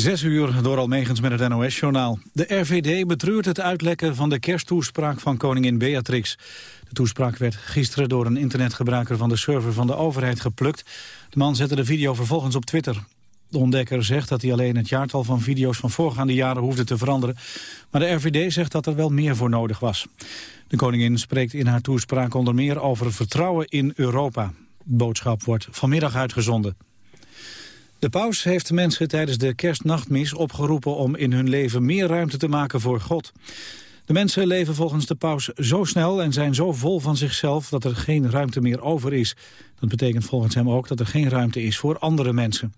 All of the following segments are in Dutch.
Zes uur door Almegens met het NOS-journaal. De RVD betreurt het uitlekken van de kersttoespraak van koningin Beatrix. De toespraak werd gisteren door een internetgebruiker van de server van de overheid geplukt. De man zette de video vervolgens op Twitter. De ontdekker zegt dat hij alleen het jaartal van video's van voorgaande jaren hoefde te veranderen. Maar de RVD zegt dat er wel meer voor nodig was. De koningin spreekt in haar toespraak onder meer over vertrouwen in Europa. De boodschap wordt vanmiddag uitgezonden. De paus heeft mensen tijdens de kerstnachtmis opgeroepen om in hun leven meer ruimte te maken voor God. De mensen leven volgens de paus zo snel en zijn zo vol van zichzelf dat er geen ruimte meer over is. Dat betekent volgens hem ook dat er geen ruimte is voor andere mensen.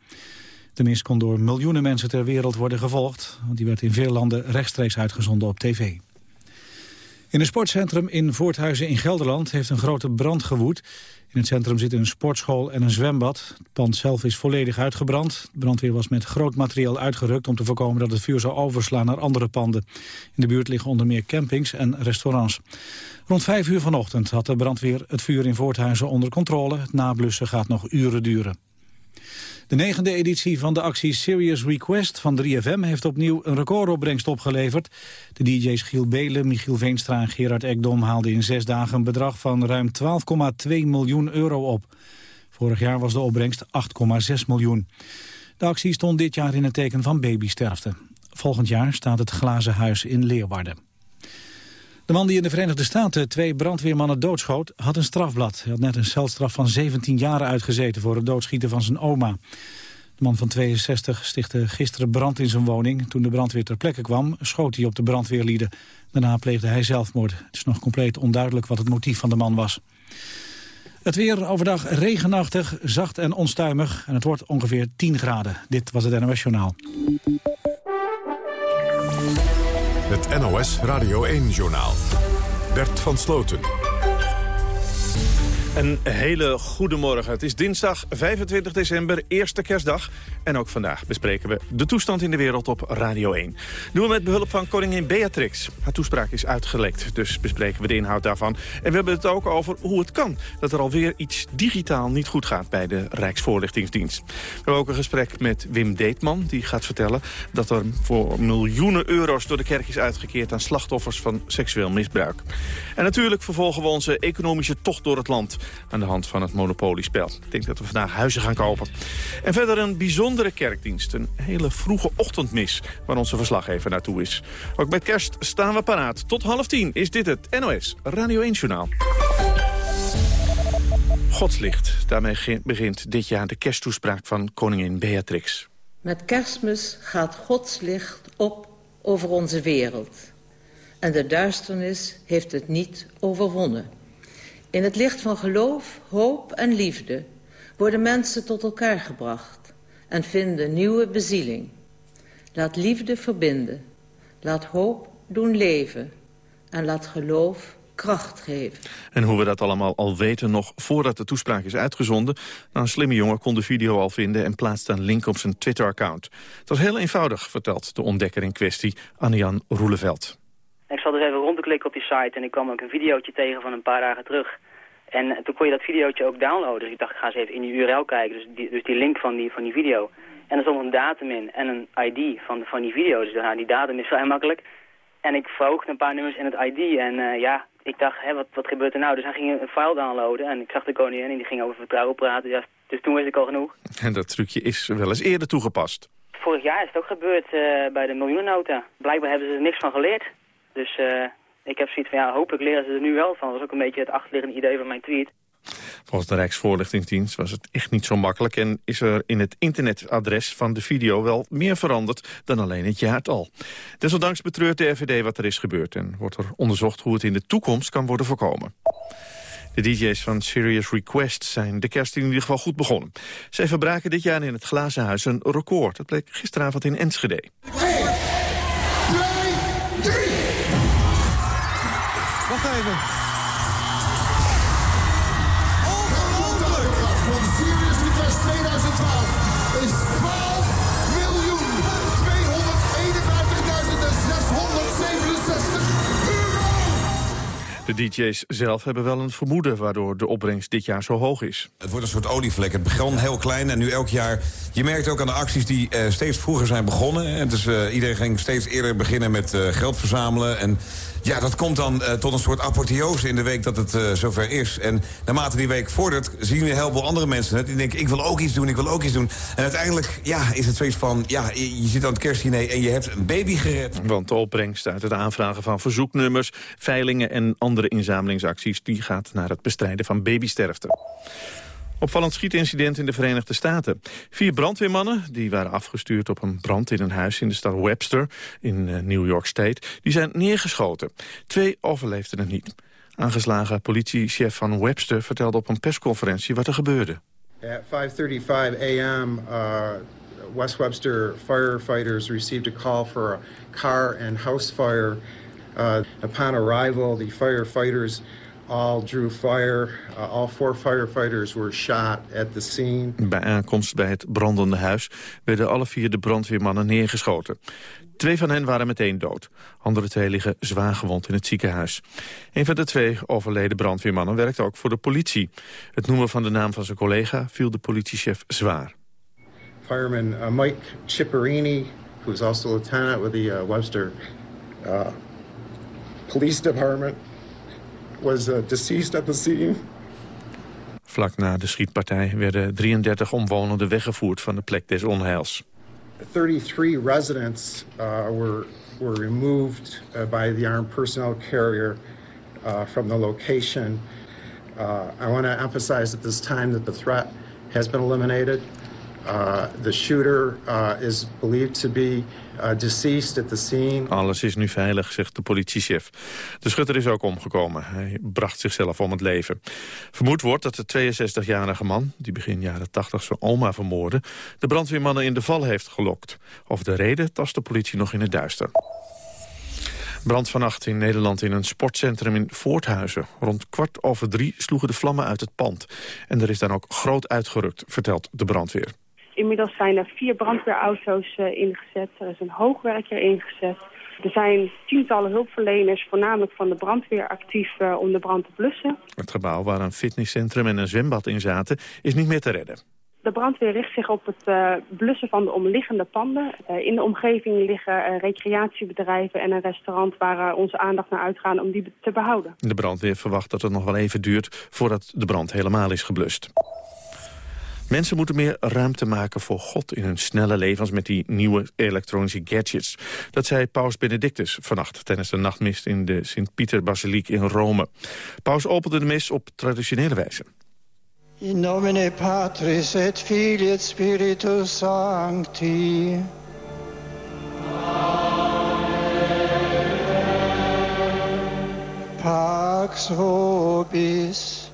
De mis kon door miljoenen mensen ter wereld worden gevolgd, want die werd in veel landen rechtstreeks uitgezonden op tv. In een sportcentrum in Voorthuizen in Gelderland heeft een grote brand gewoed. In het centrum zitten een sportschool en een zwembad. Het pand zelf is volledig uitgebrand. De brandweer was met groot materiaal uitgerukt om te voorkomen dat het vuur zou overslaan naar andere panden. In de buurt liggen onder meer campings en restaurants. Rond vijf uur vanochtend had de brandweer het vuur in Voorthuizen onder controle. Het nablussen gaat nog uren duren. De negende editie van de actie Serious Request van 3FM heeft opnieuw een recordopbrengst opgeleverd. De DJ's Giel Belen, Michiel Veenstra en Gerard Ekdom haalden in zes dagen een bedrag van ruim 12,2 miljoen euro op. Vorig jaar was de opbrengst 8,6 miljoen. De actie stond dit jaar in het teken van babysterfte. Volgend jaar staat het Glazen Huis in Leeuwarden. De man die in de Verenigde Staten twee brandweermannen doodschoot... had een strafblad. Hij had net een celstraf van 17 jaar uitgezeten... voor het doodschieten van zijn oma. De man van 62 stichtte gisteren brand in zijn woning. Toen de brandweer ter plekke kwam, schoot hij op de brandweerlieden. Daarna pleegde hij zelfmoord. Het is nog compleet onduidelijk wat het motief van de man was. Het weer overdag regenachtig, zacht en onstuimig. En het wordt ongeveer 10 graden. Dit was het NOS Journaal. Het NOS Radio 1-journaal. Bert van Sloten. Een hele goede morgen. Het is dinsdag 25 december, eerste kerstdag. En ook vandaag bespreken we de toestand in de wereld op Radio 1. Doen we met behulp van koningin Beatrix. Haar toespraak is uitgelekt, dus bespreken we de inhoud daarvan. En we hebben het ook over hoe het kan dat er alweer iets digitaal niet goed gaat bij de Rijksvoorlichtingsdienst. We hebben ook een gesprek met Wim Deetman, die gaat vertellen dat er voor miljoenen euro's door de kerk is uitgekeerd aan slachtoffers van seksueel misbruik. En natuurlijk vervolgen we onze economische tocht door het land aan de hand van het monopoliespel. Ik denk dat we vandaag huizen gaan kopen. En verder een bijzondere kerkdienst. Een hele vroege ochtendmis waar onze verslaggever naartoe is. Ook met kerst staan we paraat. Tot half tien is dit het NOS Radio 1 Journaal. Godslicht. Daarmee begint dit jaar de kersttoespraak van koningin Beatrix. Met kerstmis gaat Gods licht op over onze wereld. En de duisternis heeft het niet overwonnen. In het licht van geloof, hoop en liefde worden mensen tot elkaar gebracht en vinden nieuwe bezieling. Laat liefde verbinden, laat hoop doen leven en laat geloof kracht geven. En hoe we dat allemaal al weten nog voordat de toespraak is uitgezonden... nou, een slimme jongen kon de video al vinden en plaatste een link op zijn Twitter-account. Het was heel eenvoudig, vertelt de ontdekker in kwestie, Annian Roeleveld. Ik zat dus even rond te klikken op die site en ik kwam ook een videootje tegen van een paar dagen terug. En eh, toen kon je dat videootje ook downloaden. Dus ik dacht, ik ga eens even in die URL kijken. Dus die, dus die link van die, van die video. En er stond een datum in en een ID van, van die video. Dus nou, die datum is vrij makkelijk. En ik vroeg een paar nummers in het ID. En uh, ja, ik dacht, hè, wat, wat gebeurt er nou? Dus hij ging een file downloaden. En ik zag de koningin en die ging over vertrouwen praten. Ja, dus toen wist ik al genoeg. En dat trucje is wel eens eerder toegepast. Vorig jaar is het ook gebeurd uh, bij de miljoenennota. Blijkbaar hebben ze er niks van geleerd. Dus uh, ik heb zoiets van, ja, hopelijk leren ze er nu wel van. Dat was ook een beetje het achterliggende idee van mijn tweet. Volgens de Rijksvoorlichtingsdienst was het echt niet zo makkelijk... en is er in het internetadres van de video wel meer veranderd dan alleen het jaartal. Desondanks betreurt de RVD wat er is gebeurd... en wordt er onderzocht hoe het in de toekomst kan worden voorkomen. De DJ's van Serious Request zijn de kerst in ieder geval goed begonnen. Zij verbraken dit jaar in het Glazen Huis een record. Dat bleek gisteravond in Enschede. Ongelooflijk! Van Serious Request 2012 is 12 miljoen 251.667 euro! De De DJ's zelf hebben wel een vermoeden waardoor de opbrengst dit jaar zo hoog is. Het wordt een soort olievlek. Het begon heel klein en nu elk jaar... Je merkt ook aan de acties die uh, steeds vroeger zijn begonnen. En dus uh, iedereen ging steeds eerder beginnen met uh, geld verzamelen. En ja, dat komt dan tot een soort apotheose in de week dat het zover is. En naarmate die week vordert, zien we een heleboel andere mensen het. Die denken, ik wil ook iets doen, ik wil ook iets doen. En uiteindelijk ja, is het zoiets van... Ja, je, je zit aan het kerstdiner en je hebt een baby gered. Want de opbrengst uit het aanvragen van verzoeknummers... veilingen en andere inzamelingsacties... die gaat naar het bestrijden van babysterfte. Opvallend schietincident in de Verenigde Staten. Vier brandweermannen, die waren afgestuurd op een brand in een huis in de stad Webster in uh, New York State, die zijn neergeschoten. Twee overleefden het niet. Aangeslagen politiechef van Webster vertelde op een persconferentie wat er gebeurde. At 5:35 a.m. Uh, West Webster firefighters received a call for a car and house fire. Uh, upon arrival, the firefighters all drew fire. Uh, all four firefighters were shot at the scene. Bij aankomst bij het brandende huis werden alle vier de brandweermannen neergeschoten. Twee van hen waren meteen dood. Andere twee liggen zwaar gewond in het ziekenhuis. Een van de twee overleden brandweermannen werkt ook voor de politie. Het noemen van de naam van zijn collega viel de politiechef zwaar. Fireman uh, Mike Chipperini, who's also lieutenant with the uh, Webster Police Department, was uh, deceased at the scene. Vlak na de schietpartij werden 33 omwonenden weggevoerd van de plek des onheils. 33 residents uh, were, were removed uh, by the armed personnel carrier uh, from the location. Uh, I want to emphasize at this time that the threat has been eliminated. Uh, the shooter uh, is believed to be deceased at the scene. Alles is nu veilig, zegt de politiechef. De schutter is ook omgekomen. Hij bracht zichzelf om het leven. Vermoed wordt dat de 62-jarige man, die begin jaren 80 zijn oma vermoordde... de brandweermannen in de val heeft gelokt. Of de reden tast de politie nog in het duister. Brand vannacht in Nederland in een sportcentrum in Voorthuizen. Rond kwart over drie sloegen de vlammen uit het pand. En er is dan ook groot uitgerukt, vertelt de brandweer. Inmiddels zijn er vier brandweerauto's uh, ingezet. Er is een hoogwerker ingezet. Er zijn tientallen hulpverleners, voornamelijk van de brandweer, actief uh, om de brand te blussen. Het gebouw waar een fitnesscentrum en een zwembad in zaten, is niet meer te redden. De brandweer richt zich op het uh, blussen van de omliggende panden. Uh, in de omgeving liggen uh, recreatiebedrijven en een restaurant waar onze aandacht naar uitgaan om die te behouden. De brandweer verwacht dat het nog wel even duurt voordat de brand helemaal is geblust. Mensen moeten meer ruimte maken voor God in hun snelle levens met die nieuwe elektronische gadgets. Dat zei paus Benedictus vannacht tijdens de nachtmist in de Sint-Pieter-basiliek in Rome. Paus opende de mis op traditionele wijze. In nomine Patris et Filii et Spiritus Sancti. Pax vobis.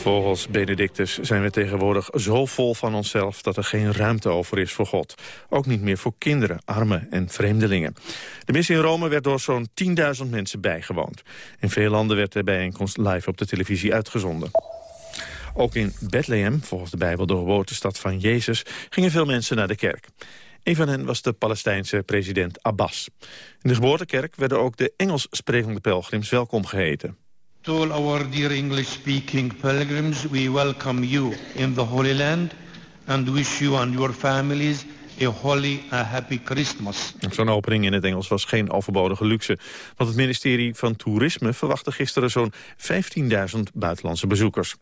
Volgens Benedictus zijn we tegenwoordig zo vol van onszelf... dat er geen ruimte over is voor God. Ook niet meer voor kinderen, armen en vreemdelingen. De mis in Rome werd door zo'n 10.000 mensen bijgewoond. In veel landen werd de bijeenkomst live op de televisie uitgezonden. Ook in Bethlehem, volgens de Bijbel de geboortestad van Jezus... gingen veel mensen naar de kerk. Een van hen was de Palestijnse president Abbas. In de geboortekerk werden ook de Engels sprekende pelgrims welkom geheten. To all our dear English-speaking pilgrims, we welcome you in the Holy Land and wish you and your families a holy and happy Christmas. Zo'n opening in het Engels was geen overbodige luxe. Want het ministerie van Toerisme verwachtte gisteren zo'n 15.000 buitenlandse bezoekers.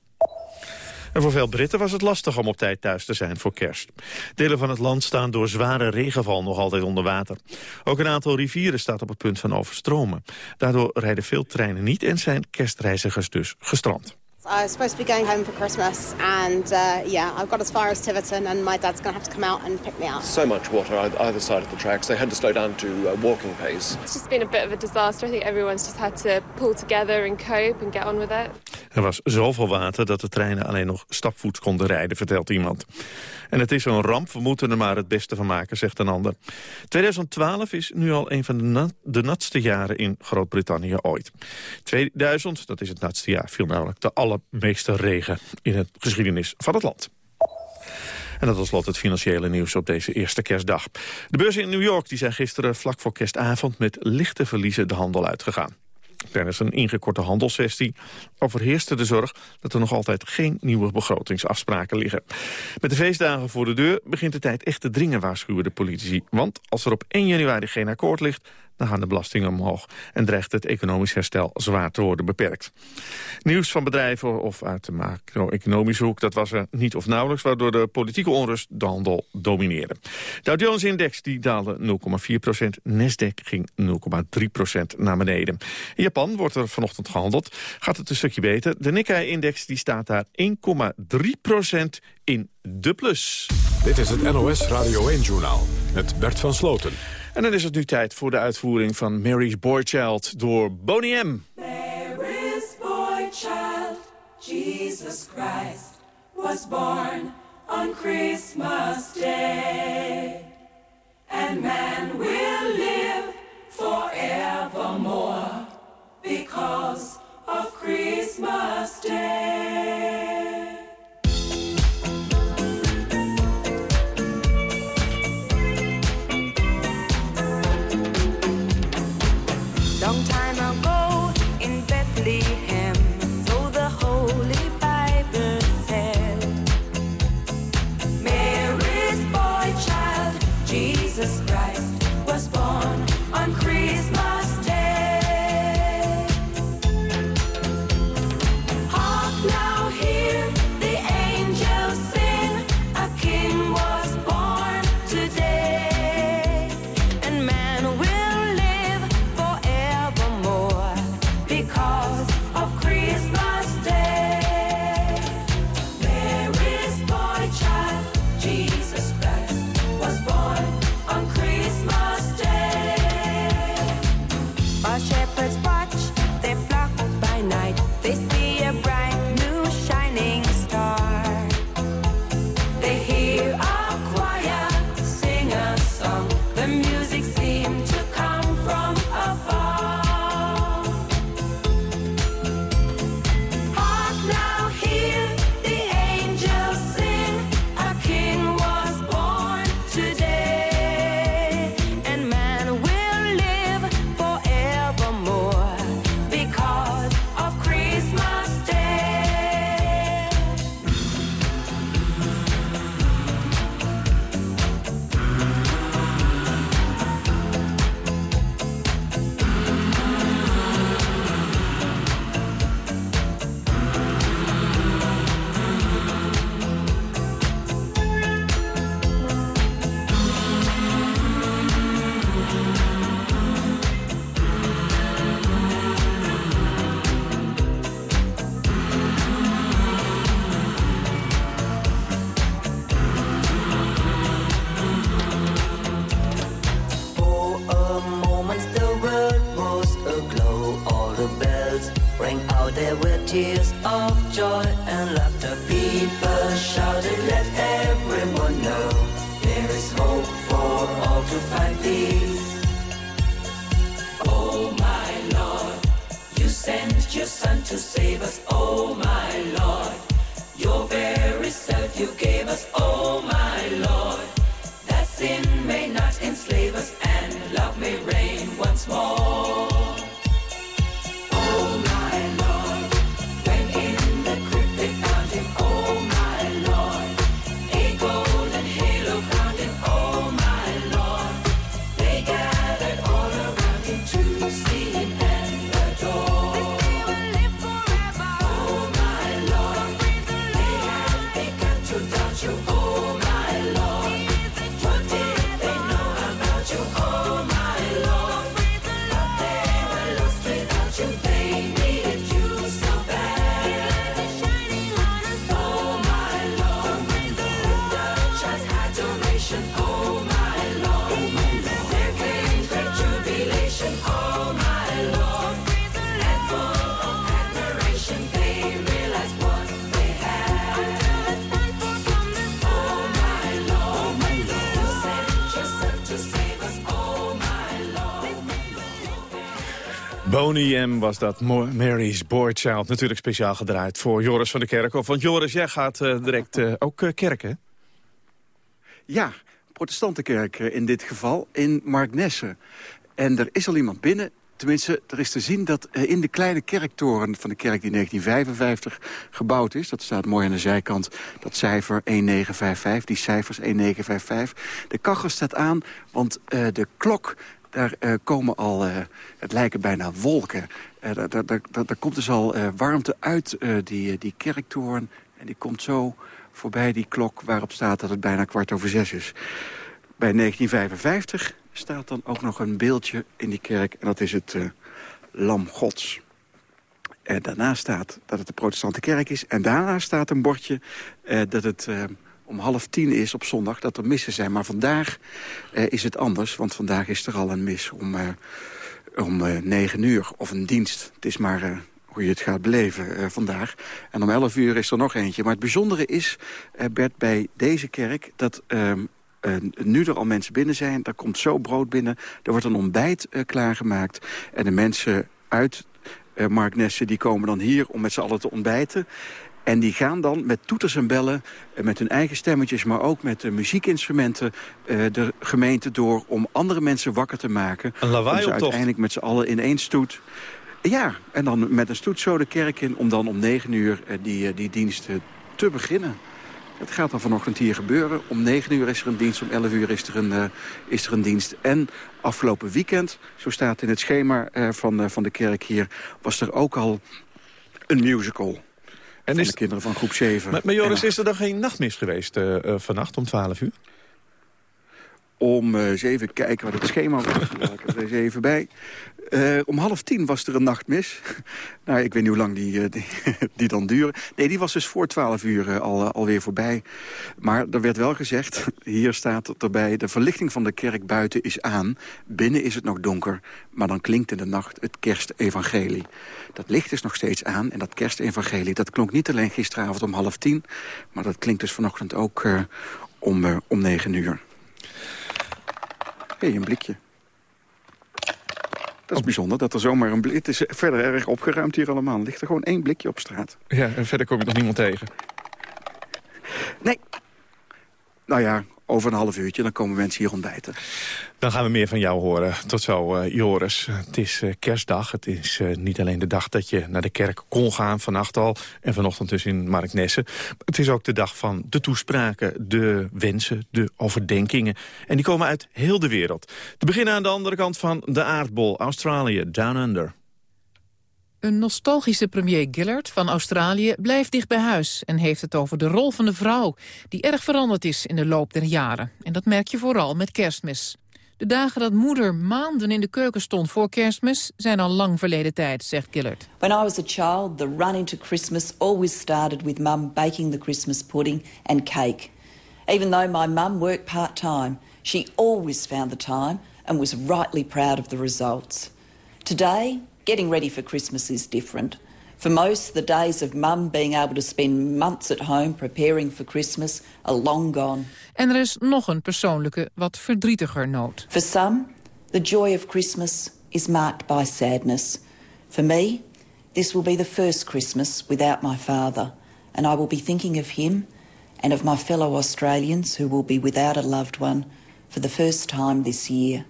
En voor veel Britten was het lastig om op tijd thuis te zijn voor kerst. Delen van het land staan door zware regenval nog altijd onder water. Ook een aantal rivieren staat op het punt van overstromen. Daardoor rijden veel treinen niet en zijn kerstreizigers dus gestrand. I was supposed to be going home for Christmas, and uh, yeah, I've got as far as Tiverton, and my dad's going to have to come out and pick me up. So much water either side of the tracks, they had to slow down to uh, walking pace. It's just been a bit of a disaster. I think everyone's just had to pull together and cope and get on with it. Er was zoveel water dat de treinen alleen nog stapvoets konden rijden, vertelt iemand. En het is een ramp, we moeten er maar het beste van maken, zegt een ander. 2012 is nu al een van de, nat, de natste jaren in Groot-Brittannië ooit. 2000, dat is het natste jaar, viel namelijk de allermeeste regen in de geschiedenis van het land. En dat was slot het financiële nieuws op deze eerste kerstdag. De beurzen in New York die zijn gisteren vlak voor kerstavond met lichte verliezen de handel uitgegaan. Tijdens een ingekorte handelssessie overheerste de zorg dat er nog altijd geen nieuwe begrotingsafspraken liggen. Met de feestdagen voor de deur begint de tijd echt te dringen, waarschuwen de politici. Want als er op 1 januari geen akkoord ligt, dan gaan de belastingen omhoog... en dreigt het economisch herstel zwaar te worden beperkt. Nieuws van bedrijven of uit de macro-economische hoek... dat was er niet of nauwelijks, waardoor de politieke onrust de handel domineerde. De Jones-index daalde 0,4 procent, Nasdaq ging 0,3 procent naar beneden. In Japan wordt er vanochtend gehandeld, gaat het een stukje beter. De Nikkei-index staat daar 1,3 procent in de plus. Dit is het NOS Radio 1-journaal met Bert van Sloten. En dan is het nu tijd voor de uitvoering van Mary's Boy Child door Boney M. Mary's boy child, Jesus Christ, was born on Christmas Day. And man will live forevermore because of Christmas Day. Jesus Christ, rang out. There were tears of joy and laughter. People Boney was dat, Mary's Boy Child. Natuurlijk speciaal gedraaid voor Joris van der Kerkhof. Want Joris, jij gaat eh, direct eh, ook eh, kerken. Ja, protestantenkerk in dit geval, in Marknesse. En er is al iemand binnen. tenminste, er is te zien dat in de kleine kerktoren van de kerk die in 1955 gebouwd is... dat staat mooi aan de zijkant, dat cijfer 1955, die cijfers 1955. De kachel staat aan, want de klok daar eh, komen al, eh, het lijken bijna wolken. Eh, daar, daar, daar, komt dus al warmte uit die, die kerktoren. En die komt zo voorbij die klok waarop staat dat het bijna kwart over zes is. Bij 1955 staat dan ook nog een beeldje in die kerk. En dat is het Lam Gods. En daarna staat dat het de protestante kerk is. En daarna staat een bordje dat het om half tien is op zondag. Dat er missen zijn. Maar vandaag eh, is het anders. Want vandaag is er al een mis om, eh, om eh, negen uur. Of een dienst. Het is maar... hoe je het gaat beleven vandaag. En om 11 uur is er nog eentje. Maar het bijzondere is, Bert, bij deze kerk... dat ehm, eh, nu er al mensen binnen zijn, daar komt zo brood binnen. Er wordt een ontbijt klaargemaakt. En de mensen uit eh Mark Nessen die komen dan hier om met z'n allen te ontbijten. En die gaan dan met toeters en bellen, eh, met hun eigen stemmetjes... maar ook met eh, muziekinstrumenten eh, de gemeente door... om andere mensen wakker te maken. Een lawaai ze uiteindelijk met z'n allen in één stoet... Ja, en dan met een stoet zo de kerk in... om dan om negen uur die, die dienst te beginnen. Dat gaat dan vanochtend hier gebeuren. Om 9 uur is er een dienst, om 11 uur is er een, is er een dienst. En afgelopen weekend, zo staat in het schema van, van de kerk hier... was er ook al een musical. En van is- de kinderen van groep 7. Maar, maar Joris, is er dan geen nachtmis geweest eh, vannacht om 12 uur? Om eh, eens even kijken wat het schema was. Ik er eens even bij. Eh, om half tien was er een nachtmis. nou, ik weet niet hoe lang die, eh, die, dan duren. Nee, die was dus voor twaalf uur eh, al, alweer voorbij. Maar er werd wel gezegd, hier staat het erbij... de verlichting van de kerk buiten is aan. Binnen is het nog donker. Maar dan klinkt in de nacht het kerstevangelie. Dat licht is nog steeds aan. En dat kerstevangelie, dat klonk niet alleen gisteravond om half tien... maar dat klinkt dus vanochtend ook om, eh, om negen uur. Hey, een blikje. Dat is bijzonder, dat er zomaar een blik... Het is verder erg opgeruimd hier allemaal. Ligt er gewoon één blikje op straat. Ja, en verder kom je nog niemand tegen. Nee. Nou ja, over een half uurtje, dan komen mensen hier ontbijten. Dan gaan we meer van jou horen. Tot zo, eh, Joris. Het is eh, kerstdag. Het is eh, niet alleen de dag dat je naar de kerk kon gaan, vannacht al. En vanochtend dus in Marknessen. Het is ook de dag van de toespraken, de wensen, de overdenkingen. En die komen uit heel de wereld. Te beginnen aan de andere kant van de aardbol, Australië, Down Under. Een nostalgische premier Gillard van Australië blijft dicht bij huis... en heeft het over de rol van de vrouw, die erg veranderd is in de loop der jaren. En dat merk je vooral met kerstmis. De dagen dat moeder maanden in de keuken stond voor kerstmis... zijn al lang verleden tijd, zegt Gillard. When I was a child, the run into Christmas always started with mum baking the Christmas pudding and cake. Even though my mum worked part time, she always found the time and was rightly proud of the results. Today, getting ready for Christmas is different. For most, the days of mum being able to spend months at home preparing for Christmas are long gone. En er is nog een persoonlijke, wat verdrietiger noot. For some, the joy of Christmas is marked by sadness. For me, this will be the first Christmas without my father, and I will be thinking of him and of my fellow Australians who will be without a loved one for the first time this year.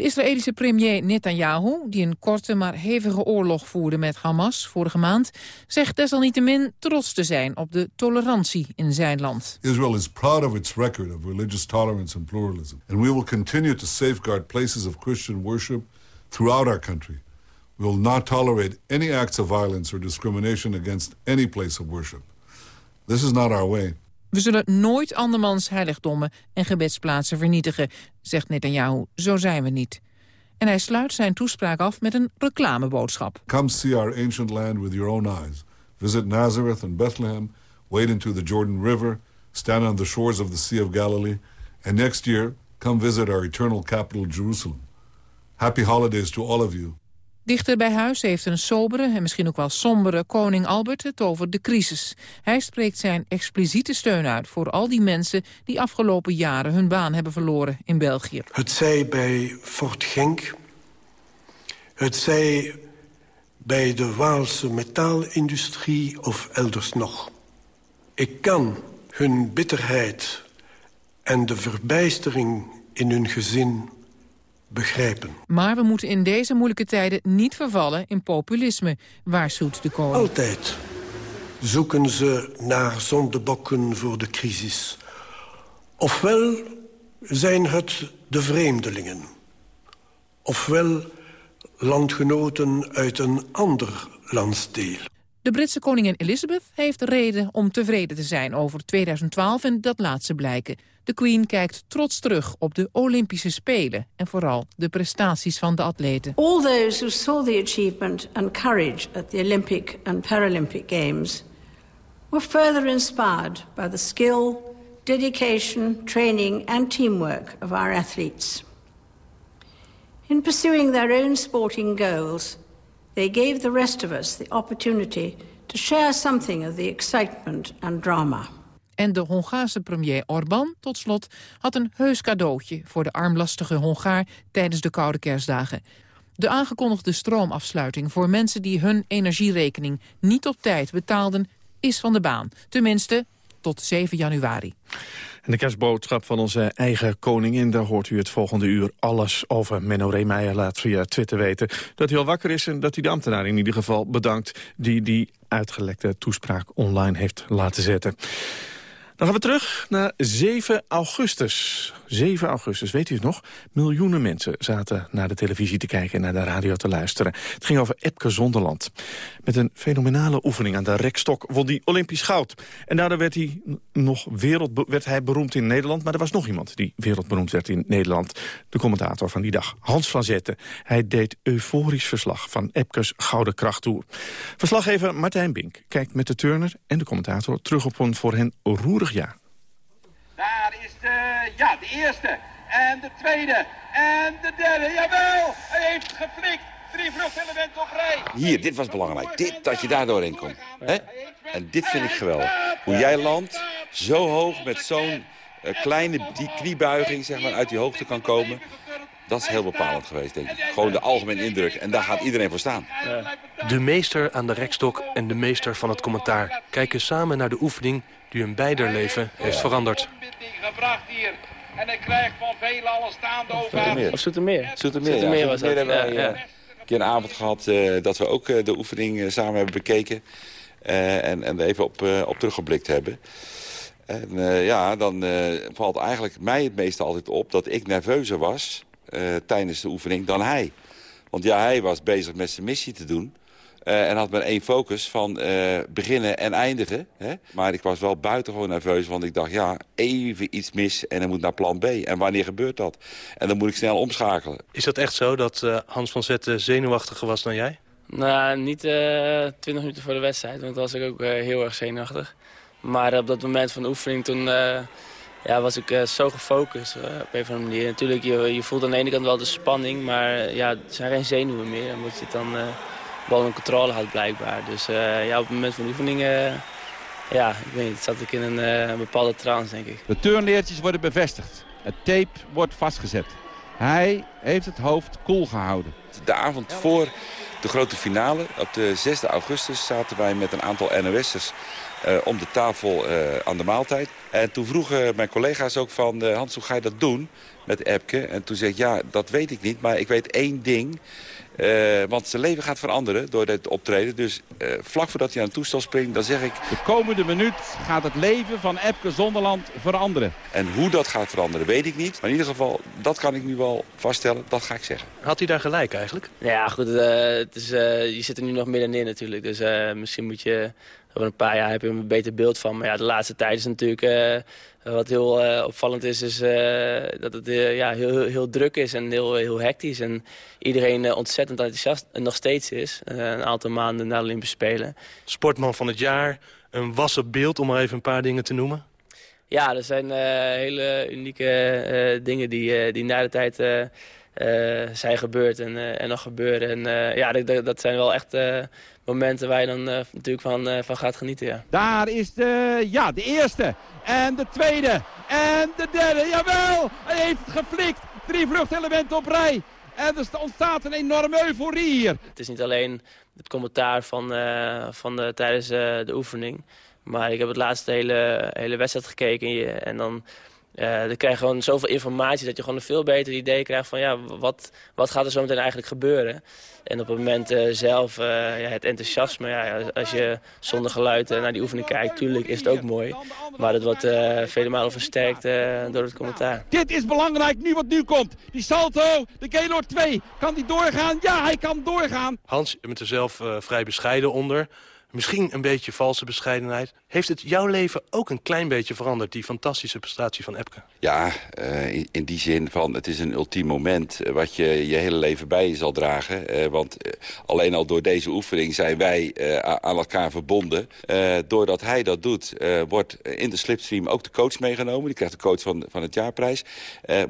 De Israëlische premier Netanyahu, die een korte maar hevige oorlog voerde met Hamas vorige maand, zegt desalniettemin trots te zijn op de tolerantie in zijn land. Israel is proud of its record of religious tolerance and pluralism, and we will continue to safeguard places of Christian worship throughout our country. We will not tolerate any acts of violence or discrimination against any place of worship. This is not our way. We zullen nooit andermans heiligdommen en gebedsplaatsen vernietigen, zegt Netanyahu. Zo zijn we niet. En hij sluit zijn toespraak af met een reclameboodschap. Come see our ancient land with your own eyes. Visit Nazareth and Bethlehem, wade into the Jordan River, stand on the shores of the Sea of Galilee, and next year, come visit our eternal capital, Jerusalem. Happy holidays to all of you. Dichter bij huis heeft een sobere en misschien ook wel sombere koning Albert het over de crisis. Hij spreekt zijn expliciete steun uit voor al die mensen die afgelopen jaren hun baan hebben verloren in België. Het zij bij Fort Genk, het zij bij de Waalse metaalindustrie of elders nog. Ik kan hun bitterheid en de verbijstering in hun gezin begrijpen. Maar we moeten in deze moeilijke tijden niet vervallen in populisme, waarschuwt de koning. Altijd zoeken ze naar zondebokken voor de crisis. Ofwel zijn het de vreemdelingen. Ofwel landgenoten uit een ander landsdeel. De Britse koningin Elizabeth heeft reden om tevreden te zijn over 2012 en dat laat ze blijken. De Queen kijkt trots terug op de Olympische Spelen en vooral de prestaties van de atleten. All those who saw the achievement and courage at the Olympic and Paralympic Games were further inspired by the skill, dedication, training and teamwork of our athletes. In pursuing their own sporting goals, they gave the rest of us the opportunity to share something of the excitement and drama. En de Hongaarse premier Orbán, tot slot, had een heus cadeautje... voor de armlastige Hongaar tijdens de koude kerstdagen. De aangekondigde stroomafsluiting voor mensen die hun energierekening niet op tijd betaalden... is van de baan. Tenminste, tot 7 januari. En de kerstboodschap van onze eigen koningin, daar hoort u het volgende uur alles over. Menno Reemeijer laat via Twitter weten dat hij al wakker is... en dat hij de ambtenaar in ieder geval bedankt... die die uitgelekte toespraak online heeft laten zetten. Dan gaan we terug naar 7 augustus. 7 augustus, weet u het nog? Miljoenen mensen zaten naar de televisie te kijken en naar de radio te luisteren. Het ging over Epke Zonderland. Met een fenomenale oefening aan de rekstok won hij Olympisch goud. En daardoor werd hij, nog wereld, werd hij beroemd in Nederland. Maar er was nog iemand die wereldberoemd werd in Nederland. De commentator van die dag, Hans van Zetten. Hij deed euforisch verslag van Epkes Gouden Krachttoer. Verslaggever Martijn Bink kijkt met de turner en de commentator... terug op een voor hen roerig jaar. Ja, de eerste. En de tweede. En de derde. Jawel, hij heeft geflikt. Drie vluchtelementen op rij. Hier, dit was belangrijk. Dit, dat je daar doorheen komt. Hè? En dit vind ik geweldig. Hoe jij landt, zo hoog met zo'n eh, kleine die kniebuiging zeg maar, uit die hoogte kan komen. Dat is heel bepalend geweest, denk ik. Gewoon de algemene indruk. En daar gaat iedereen voor staan. De meester aan de rekstok en de meester van het commentaar... kijken samen naar de oefening die hun beider leven heeft veranderd. Gebracht hier. En hij krijgt van velen al een staande ovatie. Of Zoetermeer. Zoetermeer, Zoetermeer ja. was Zoetermeer dat, ja, ja. een keer een avond gehad eh, dat we ook eh, de oefening eh, samen hebben bekeken. eh, en, en er even op, eh, op teruggeblikt hebben. En eh, ja, dan eh, valt eigenlijk mij het meeste altijd op dat ik nerveuzer was eh, tijdens de oefening dan hij. Want ja, hij was bezig met zijn missie te doen. Eh, en had maar één focus van eh, beginnen en eindigen. Hè? Maar ik was wel buitengewoon nerveus, want ik dacht... ja, even iets mis en dan moet naar plan B. En wanneer gebeurt dat? En dan moet ik snel omschakelen. Is dat echt zo dat eh, Hans van Zetten zenuwachtiger was dan jij? Nou, niet eh 20 minuten voor de wedstrijd, want dan was ik ook eh, heel erg zenuwachtig. Maar op dat moment van de oefening, toen eh, ja, was ik eh, zo gefocust eh, op een of andere manier. Natuurlijk, je, je voelt aan de ene kant wel de spanning, maar ja, er zijn geen zenuwen meer. Omdat je het dan wel in controle had blijkbaar. Dus eh, ja, op het moment van de oefening, eh, ja, ik weet niet, zat ik in een eh, bepaalde trance, denk ik. De turnleertjes worden bevestigd. Het tape wordt vastgezet. Hij heeft het hoofd koel gehouden. De avond voor de grote finale, op de 6 augustus, zaten wij met een aantal NOS'ers eh, om de tafel eh, aan de maaltijd. En toen vroegen mijn collega's ook van, eh, Hans, hoe ga je dat doen met Epke? En toen zei ik, ja, dat weet ik niet, maar ik weet één ding. Eh, want zijn leven gaat veranderen door dit optreden. Dus eh, vlak voordat hij aan het toestel springt, dan zeg ik... De komende minuut gaat het leven van Epke Zonderland veranderen. En hoe dat gaat veranderen, weet ik niet. Maar in ieder geval, dat kan ik nu wel vaststellen, dat ga ik zeggen. Had hij daar gelijk eigenlijk? Ja, goed, eh, het is, eh, je zit er nu nog middenin natuurlijk. Dus eh, misschien moet je over een paar jaar heb je een beter beeld van. Maar ja, de laatste tijd is natuurlijk... eh, wat heel eh, opvallend is, is eh, dat het ja, heel, heel, heel druk is en heel, heel hectisch. En iedereen ontzettend enthousiast en nog steeds is. een aantal maanden na de Olympische Spelen. Sportman van het jaar, een wassen beeld om maar even een paar dingen te noemen. Ja, er zijn hele unieke dingen die, die na de tijd zijn gebeurd en, en nog gebeuren. En ja, dat, dat- zijn wel echt momenten waar je dan eh, natuurlijk van, eh, van gaat genieten, ja. Daar is de, ja, de eerste. En de tweede. En de derde. Jawel, hij heeft het geflikt. Drie vluchtelementen op rij. En er ontstaat een enorme euforie hier. Het is niet alleen het commentaar van, eh, van de, tijdens de oefening. Maar ik heb het laatste hele, hele wedstrijd gekeken. En dan eh, dan krijg je gewoon zoveel informatie dat je gewoon een veel beter idee krijgt van ja, wat, wat gaat er zo meteen eigenlijk gebeuren. En op het moment eh, zelf, eh, ja, het enthousiasme, ja, als je zonder geluid naar die oefening kijkt, tuurlijk is het ook mooi. Maar het wordt eh, vele malen versterkt door het commentaar. Dit is belangrijk, nu wat nu komt. Die salto, de Gaylord 2. Kan die doorgaan? Ja, hij kan doorgaan. Hans, je bent er zelf eh, vrij bescheiden onder. Misschien een beetje valse bescheidenheid. Heeft het jouw leven ook een klein beetje veranderd, die fantastische prestatie van Epke? Ja, eh, in, die zin van het is een ultiem moment eh, wat je je hele leven bij je zal dragen. Eh, want alleen al door deze oefening zijn wij aan elkaar verbonden. Doordat hij dat doet, wordt in de slipstream ook de coach meegenomen. Die krijgt de coach van, van het jaarprijs.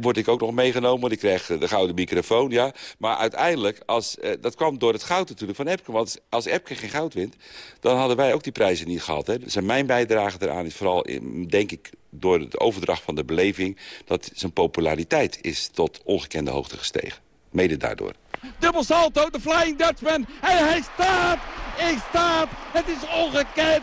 Word ik ook nog meegenomen, want ik krijg eh, de gouden microfoon. Ja. Maar uiteindelijk, als, dat kwam door het goud natuurlijk van Epke. Want als Epke geen goud wint, dan hadden wij ook die prijzen niet gehad. Hè. Dus mijn bijdrage eraan is vooral, in, denk ik, door de overdracht van de beleving... dat zijn populariteit is tot ongekende hoogte gestegen. Mede daardoor. Dubbel salto, de Flying Dutchman. En hij staat, ik staat. Het is ongekend.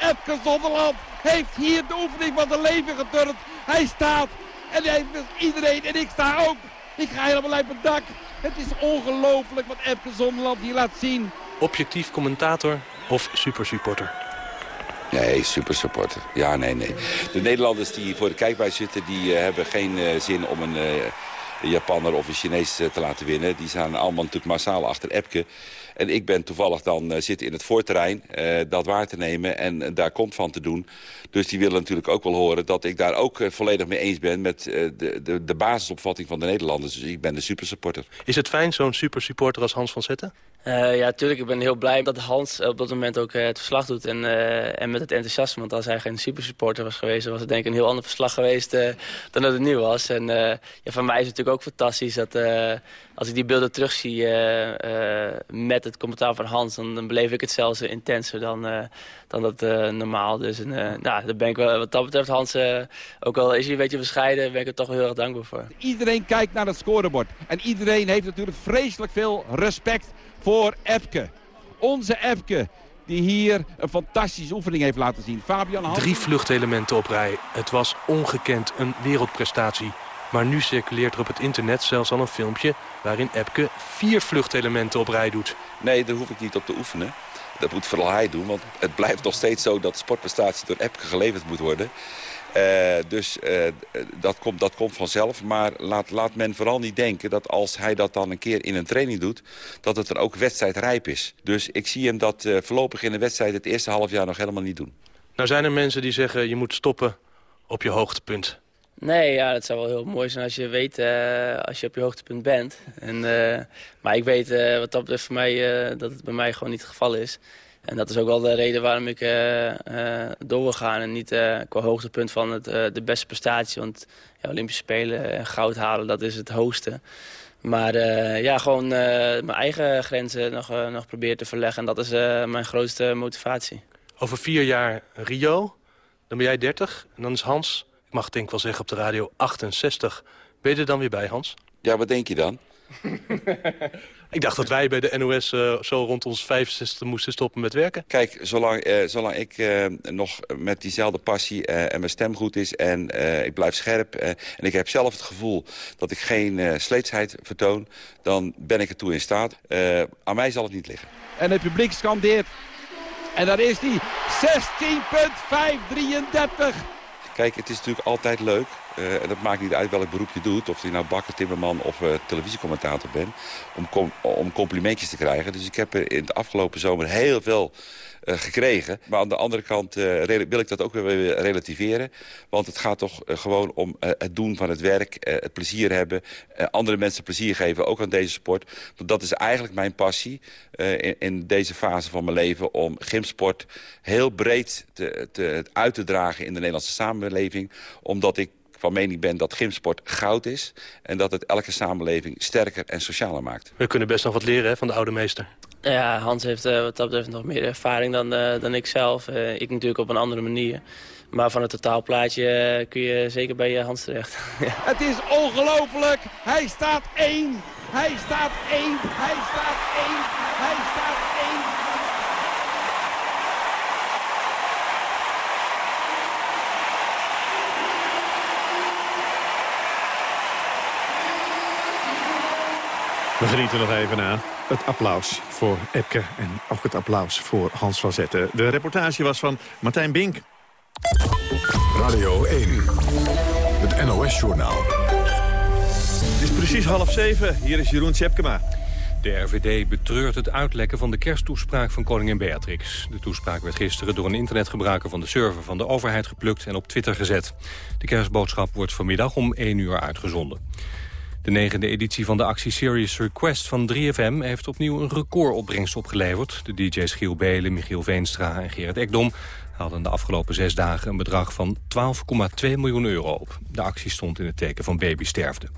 Epke Zonderland heeft hier de oefening van zijn leven geturnd. Hij staat en hij heeft iedereen en ik sta ook. Ik ga helemaal uit mijn dak. Het is ongelooflijk wat Epke Zonderland hier laat zien. Objectief commentator of supersupporter? Nee, super supporter. Ja, nee, nee. De Nederlanders die voor de kijkbuis zitten... die eh, hebben geen eh, zin om een, eh, een Japanner of een Chinees eh, te laten winnen. Die staan allemaal natuurlijk massaal achter Epke. En ik ben toevallig dan eh, zitten in het voorterrein eh, dat waar te nemen en eh, daar komt van te doen. Dus die willen natuurlijk ook wel horen dat ik daar ook eh, volledig mee eens ben... met eh, de, de, de basisopvatting van de Nederlanders. Dus ik ben de supersupporter. Is het fijn, zo'n supersupporter als Hans van Zetten? Eh, ja, tuurlijk. Ik ben heel blij dat Hans op dat moment ook eh, het verslag doet. En, eh, en met het enthousiasme. Want als hij geen supersupporter was geweest... was het denk ik een heel ander verslag geweest dan dat het nu was. En ja, voor mij is het natuurlijk ook fantastisch dat... als ik die beelden terugzie met het commentaar van Hans... dan, beleef ik het zelfs intenser dan, dan dat normaal. Dus nou, daar ben ik wel, wat dat betreft, Hans... ook al is hij een beetje bescheiden, ben ik er toch heel erg dankbaar voor. Iedereen kijkt naar het scorebord. En iedereen heeft natuurlijk vreselijk veel respect voor Epke. Onze Epke, die hier een fantastische oefening heeft laten zien. Fabian Hans. Drie vluchtelementen op rij. Het was ongekend een wereldprestatie. Maar nu circuleert er op het internet zelfs al een filmpje... waarin Epke vier vluchtelementen op rij doet. Nee, daar hoef ik niet op te oefenen. Dat moet vooral hij doen, want het blijft nog steeds zo... dat sportprestatie door Epke geleverd moet worden. Eh, dus eh, dat, komt, dat komt vanzelf. Maar laat, laat men vooral niet denken dat als hij dat dan een keer in een training doet... dat het dan ook wedstrijdrijp is. Dus ik zie hem dat eh, voorlopig in een wedstrijd... het eerste half jaar nog helemaal niet doen. Nou zijn er mensen die zeggen je moet stoppen op je hoogtepunt. Nee, ja, dat zou wel heel mooi zijn als je weet, eh, als je op je hoogtepunt bent. En, eh, maar ik weet eh, wat dat betreft voor mij eh, dat het bij mij gewoon niet het geval is. En dat is ook wel de reden waarom ik eh, eh, door wil gaan. En niet eh, qua hoogtepunt van het, eh, de beste prestatie. Want ja, Olympische Spelen en goud halen, dat is het hoogste. Maar eh, ja, gewoon eh, mijn eigen grenzen nog, eh, nog proberen te verleggen. En dat is eh, mijn grootste motivatie. Over vier jaar Rio, dan ben jij 30 en dan is Hans, ik mag het denk ik wel zeggen op de radio, 68. Ben je er dan weer bij, Hans? Ja, wat denk je dan? Ik dacht dat wij bij de NOS eh, zo rond ons 65 moesten stoppen met werken. Kijk, zolang, eh, zolang ik eh, nog met diezelfde passie eh, en mijn stem goed is... en eh, ik blijf scherp eh, en ik heb zelf het gevoel dat ik geen eh sleetsheid vertoon... dan ben ik ertoe in staat. Eh, aan mij zal het niet liggen. En het publiek scandeert. En daar is hij. 16,533. Kijk, het is natuurlijk altijd leuk. Eh, en dat maakt niet uit welk beroep je doet. Of je nou bakker, timmerman of eh, televisiecommentator bent. Om, om complimentjes te krijgen. Dus ik heb er in de afgelopen zomer heel veel eh, gekregen. Maar aan de andere kant eh, wil ik dat ook weer relativeren. Want het gaat toch eh, gewoon om eh, het doen van het werk. eh, het plezier hebben. eh, andere mensen plezier geven, ook aan deze sport. Want dat is eigenlijk mijn passie eh, in, in deze fase van mijn leven. Om gymsport heel breed te, te, uit te dragen in de Nederlandse samenleving. Omdat ik van mening ben dat gymsport goud is. En dat het elke samenleving sterker en socialer maakt. We kunnen best nog wat leren hè, van de oude meester. Ja, Hans heeft eh, wat dat betreft nog meer ervaring dan, eh, dan ik zelf. Eh, ik natuurlijk op een andere manier. Maar van het totaalplaatje kun je zeker bij Hans terecht. Het is ongelooflijk. Hij staat één. Hij staat één. Hij staat één. Hij staat één. We genieten nog even na. Het applaus voor Epke en ook het applaus voor Hans van Zetten. De reportage was van Martijn Bink. Radio 1, het NOS-journaal. Het is precies half zeven. Hier is Jeroen Tjepkema. De RVD betreurt het uitlekken van de kersttoespraak van koningin Beatrix. De toespraak werd gisteren door een internetgebruiker van de server van de overheid geplukt en op Twitter gezet. De kerstboodschap wordt vanmiddag om 1 uur uitgezonden. De negende editie van de actie Serious Request van 3FM heeft opnieuw een recordopbrengst opgeleverd. De DJ's Giel Belen, Michiel Veenstra en Gerard Ekdom hadden de afgelopen zes dagen een bedrag van 12,2 miljoen euro op. De actie stond in het teken van babysterfte.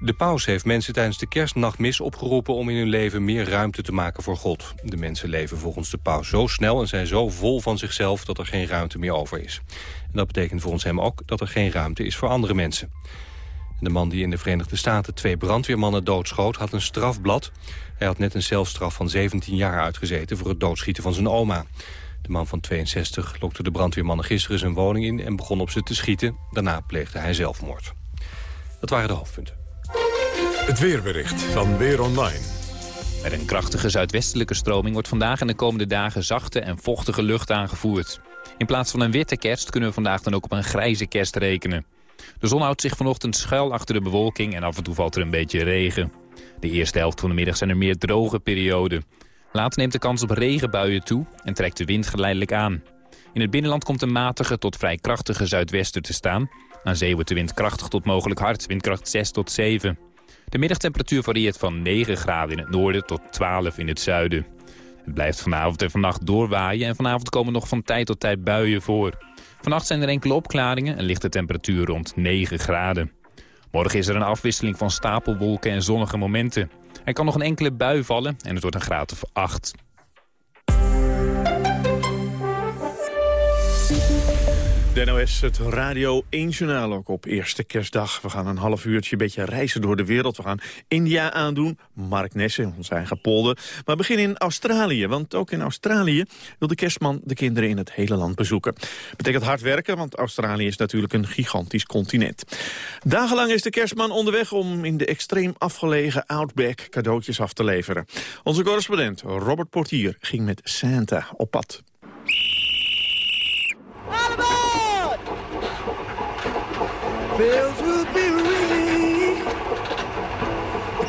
De paus heeft mensen tijdens de kerstnachtmis opgeroepen om in hun leven meer ruimte te maken voor God. De mensen leven volgens de paus zo snel en zijn zo vol van zichzelf dat er geen ruimte meer over is. En dat betekent volgens hem ook dat er geen ruimte is voor andere mensen. De man die in de Verenigde Staten twee brandweermannen doodschoot had een strafblad. Hij had net een celstraf van 17 jaar uitgezeten voor het doodschieten van zijn oma. De man van 62 lokte de brandweermannen gisteren zijn woning in en begon op ze te schieten. Daarna pleegde hij zelfmoord. Dat waren de hoofdpunten. Het weerbericht van Weer Online. Met een krachtige zuidwestelijke stroming wordt vandaag en de komende dagen zachte en vochtige lucht aangevoerd. In plaats van een witte kerst kunnen we vandaag dan ook op een grijze kerst rekenen. De zon houdt zich vanochtend schuil achter de bewolking en af en toe valt er een beetje regen. De eerste helft van de middag zijn er meer droge perioden. Later neemt de kans op regenbuien toe en trekt de wind geleidelijk aan. In het binnenland komt een matige tot vrij krachtige zuidwester te staan. Aan zee wordt de wind krachtig tot mogelijk hard, windkracht 6 tot 7. De middagtemperatuur varieert van 9 graden in het noorden tot 12 in het zuiden. Het blijft vanavond en vannacht doorwaaien en vanavond komen nog van tijd tot tijd buien voor. Vannacht zijn er enkele opklaringen en ligt de temperatuur rond 9 graden. Morgen is er een afwisseling van stapelwolken en zonnige momenten. Er kan nog een enkele bui vallen en het wordt een graad of 8. De NOS, het Radio 1-journaal ook op eerste kerstdag. We gaan een half uurtje een beetje reizen door de wereld. We gaan India aandoen, Mark Nessen, ons eigen polder. Maar we beginnen in Australië, want ook in Australië... wil de kerstman de kinderen in het hele land bezoeken. Betekent hard werken, want Australië is natuurlijk een gigantisch continent. Dagenlang is de kerstman onderweg om in de extreem afgelegen Outback cadeautjes af te leveren. Onze correspondent Robert Portier ging met Santa op pad. Bells will be ringing.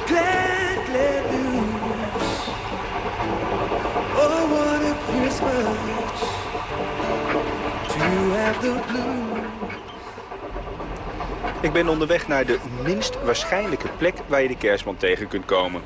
Glad, glad news. Oh, what a Christmas to have the blues. Ik ben onderweg naar de minst waarschijnlijke plek waar je de kerstman tegen kunt komen.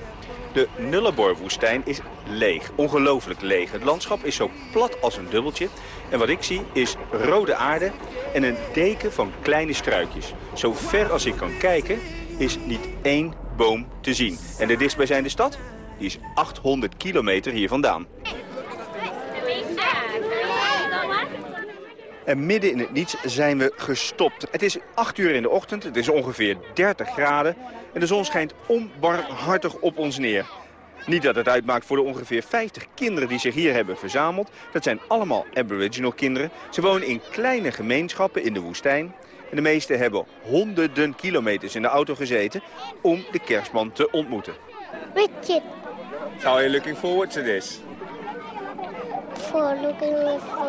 De Nullarbor-woestijn is leeg, ongelooflijk leeg. Het landschap is zo plat als een dubbeltje. En wat ik zie is rode aarde en een deken van kleine struikjes. Zo ver als ik kan kijken is niet één boom te zien. En de dichtstbijzijnde stad die is 800 kilometer hier vandaan. En midden in het niets zijn we gestopt. Het is 8 uur in de ochtend, het is ongeveer 30 graden... en de zon schijnt onbarmhartig op ons neer. Niet dat het uitmaakt voor de ongeveer 50 kinderen die zich hier hebben verzameld. Dat zijn allemaal aboriginal kinderen. Ze wonen in kleine gemeenschappen in de woestijn. En de meesten hebben honderden kilometers in de auto gezeten om de kerstman te ontmoeten. Richard, How are you looking forward to this? For looking for.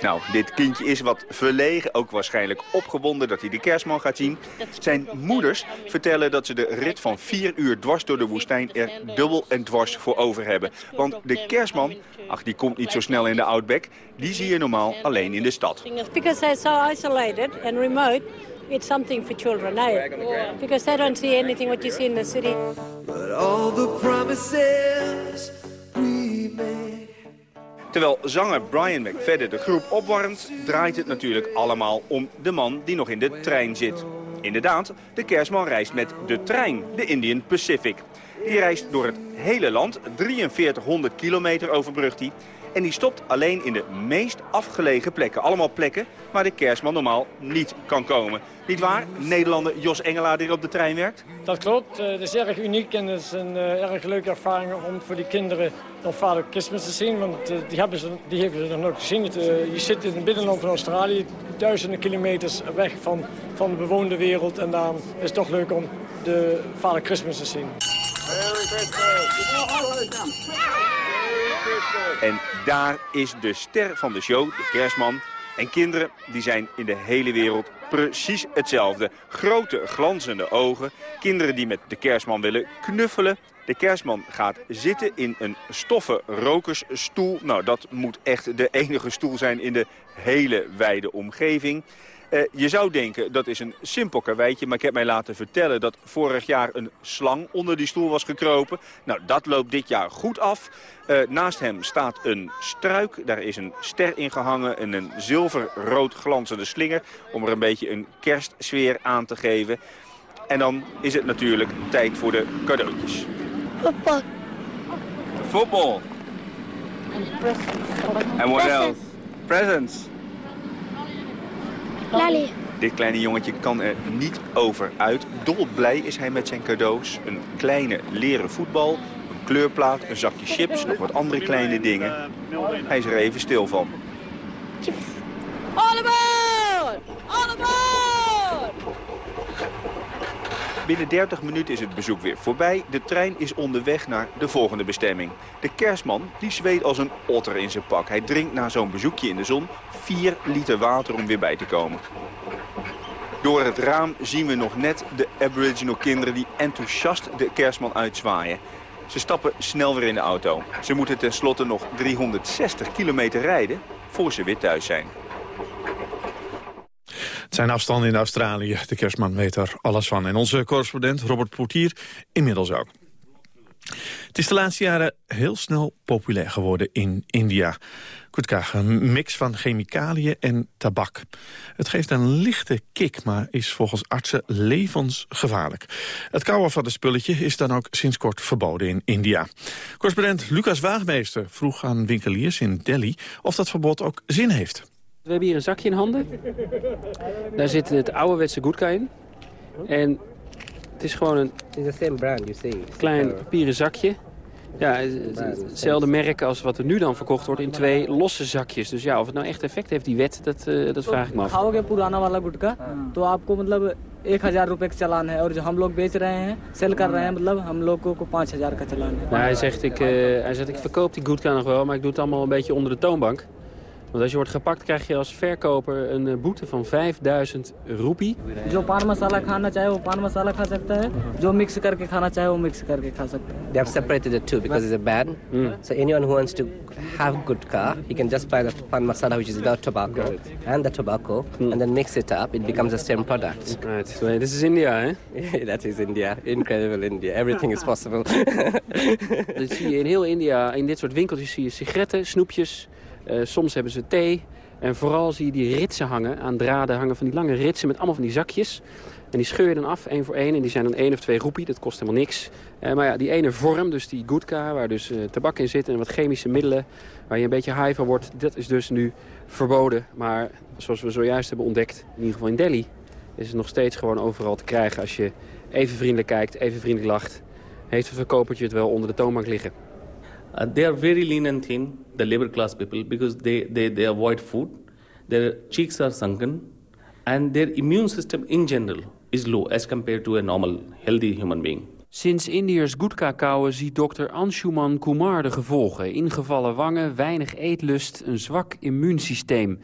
Nou, dit kindje is wat verlegen, ook waarschijnlijk opgewonden dat hij de kerstman gaat zien. Zijn moeders vertellen dat ze de rit van vier uur dwars door de woestijn er dubbel en dwars voor over hebben. Want de kerstman, ach die komt niet zo snel in de Outback, die zie je normaal alleen in de stad. Because they're so isolated and remote, it's something for children, eh? Because they don't see anything what you see in the city. But all the promises. Terwijl zanger Brian McFadden de groep opwarmt, draait het natuurlijk allemaal om de man die nog in de trein zit. Inderdaad, de kerstman reist met de trein, de Indian Pacific. Die reist door het hele land, 4300 kilometer overbrugt hij. En die stopt alleen in de meest afgelegen plekken. Allemaal plekken waar de kerstman normaal niet kan komen. Niet waar? Nederlander Jos Engelaar die op de trein werkt? Dat klopt. Eh, Het is erg uniek en het is een eh, erg leuke ervaring om voor die kinderen dan Vader Christmas te zien. Want eh, die, hebben ze, die hebben ze nog nooit gezien. Je zit in het binnenland van Australië, duizenden kilometers weg van, van de bewoonde wereld. En dan is het toch leuk om de Vader Christmas te zien. En daar is de ster van de show, de kerstman. En kinderen die zijn in de hele wereld precies hetzelfde. Grote glanzende ogen. Kinderen die met de kerstman willen knuffelen. De kerstman gaat zitten in een stoffen rokersstoel. Nou, dat moet echt de enige stoel zijn in de hele wijde omgeving. Eh, je zou denken dat is een simpel karweitje, maar ik heb mij laten vertellen dat vorig jaar een slang onder die stoel was gekropen. Nou, dat loopt dit jaar goed af. Eh, naast hem staat een struik, daar is een ster in gehangen en een zilverrood glanzende slinger om er een beetje een kerstsfeer aan te geven. En dan is het natuurlijk tijd voor de cadeautjes. Voetbal. Voetbal. En what else? Presents. Lali. Dit kleine jongetje kan er niet over uit. Dolblij is hij met zijn cadeaus. Een kleine leren voetbal, een kleurplaat, een zakje chips, nog wat andere kleine dingen. Hij is er even stil van. All aboard! All Binnen 30 minuten is het bezoek weer voorbij. De trein is onderweg naar de volgende bestemming. De kerstman die zweet als een otter in zijn pak. Hij drinkt na zo'n bezoekje in de zon 4 liter water om weer bij te komen. Door het raam zien we nog net de aboriginal kinderen die enthousiast de kerstman uitzwaaien. Ze stappen snel weer in de auto. Ze moeten tenslotte nog 360 kilometer rijden voor ze weer thuis zijn. Het zijn afstanden in Australië. De kerstman weet er alles van. En onze correspondent Robert Portier inmiddels ook. Het is de laatste jaren heel snel populair geworden in India. Kutka, een mix van chemicaliën en tabak. Het geeft een lichte kick, maar is volgens artsen levensgevaarlijk. Het kauwen van het spulletje is dan ook sinds kort verboden in India. Correspondent Lucas Waagmeester vroeg aan winkeliers in Delhi... of dat verbod ook zin heeft. We hebben hier een zakje in handen. Daar zit het ouderwetse goedka in. En het is gewoon een klein papieren zakje. Ja, hetzelfde merk als wat er nu dan verkocht wordt in twee losse zakjes. Dus ja, of het nou echt effect heeft, die wet, dat, uh, dat vraag ik me af. Als purana wala gutka, to aapko matlab 1000 rupees chalan hai. Aur jo hum log bech rahe hain, sell kar rahe hain, matlab hum ko 5000 ka chalan hai. Nou, hij zegt, ik, eh, hij zegt, ik verkoop die gutka nog wel, maar ik doe het allemaal een beetje onder de toonbank. Want als je wordt gepakt krijg je als verkoper een eh, boete van 5000 roepie. Jo pan masala khana chahe wo pan masala kha sakta hai. Jo mix karke khana chahe wo mix karke kha sakta hai. They have separated the two because it's a ban. Mm. So anyone who wants to have good car, he can just buy the pan masala which is without tobacco and the tobacco mm. and then mix it up. It becomes the same product. Right. So this is India, eh? Yeah, that is India. Incredible India. Everything is possible. dat zie je in heel India. In dit soort winkeltjes zie je sigaretten, snoepjes eh, soms hebben ze thee. En vooral zie je die ritsen hangen, aan draden hangen van die lange ritsen met allemaal van die zakjes. En die scheur je dan af, één voor één. En die zijn dan één of twee roepie, dat kost helemaal niks. Eh, maar ja, die ene vorm, dus die gutka, waar dus eh, tabak in zit... en wat chemische middelen, waar je een beetje high van wordt... dat is dus nu verboden. Maar zoals we zojuist hebben ontdekt, in ieder geval in Delhi... is het nog steeds gewoon overal te krijgen als je even vriendelijk kijkt, even vriendelijk lacht... heeft het verkopertje het wel onder de toonbank liggen. Uh, they are very lean and thin, the labor class people, because they, they, they avoid food. Their cheeks are sunken, and their immune system in general is low as compared to a normal, healthy human being. Sinds Indiërs gutka kauwen ziet dokter Anshuman Kumar de gevolgen. Ingevallen wangen, weinig eetlust, een zwak immuunsysteem.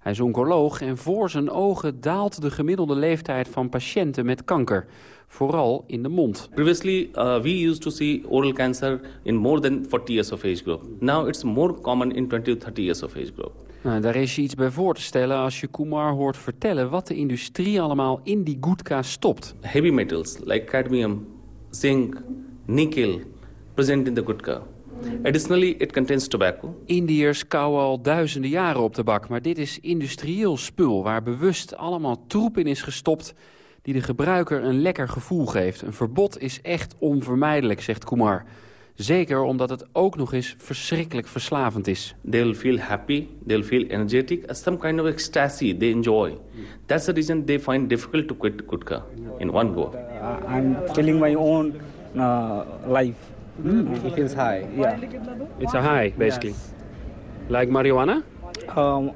Hij is oncoloog en voor zijn ogen daalt de gemiddelde leeftijd van patiënten met kanker. Vooral in de mond. Previously, uh, we used to see oral cancer in more than 40 years of age group. Now it's more common in 20 to 30 years of age group. Nou, daar is je iets bij voor te stellen als je Kumar hoort vertellen... wat de industrie allemaal in die gutka stopt. Heavy metals like cadmium, zinc, nickel present in the gutka. Additionally, it contains tobacco. Indiërs kauwen al duizenden jaren op tabak, maar dit is industrieel spul... waar bewust allemaal troep in is gestopt die de gebruiker een lekker gevoel geeft. Een verbod is echt onvermijdelijk, zegt Kumar. Zeker omdat het ook nog eens verschrikkelijk verslavend is. They'll feel happy, they'll feel energetic, some kind of ecstasy they enjoy. That's the reason they find difficult to quit gutka in one go. Uh, I'm feeling my own uh, life. He feels high. Yeah. It's a high, basically. Like marijuana? Um,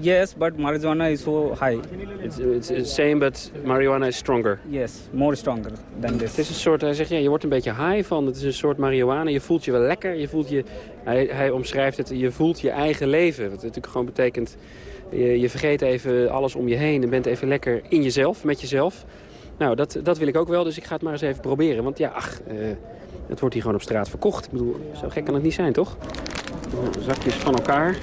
yes, but marijuana is so high. It's, it's the same, but marijuana is stronger. Yes, more stronger than this. Het is een soort, hij zegt, ja, je wordt een beetje high van. Het is een soort marihuana. Je voelt je wel lekker. Je voelt je, hij, hij omschrijft het, je voelt je eigen leven. Wat natuurlijk gewoon betekent, je, je vergeet even alles om je heen en bent even lekker in jezelf, met jezelf. Nou, dat, dat wil ik ook wel, dus ik ga het maar eens even proberen. Want ja, ach, eh, het wordt hier gewoon op straat verkocht. Ik bedoel, zo gek kan het niet zijn, toch? Zakjes van elkaar.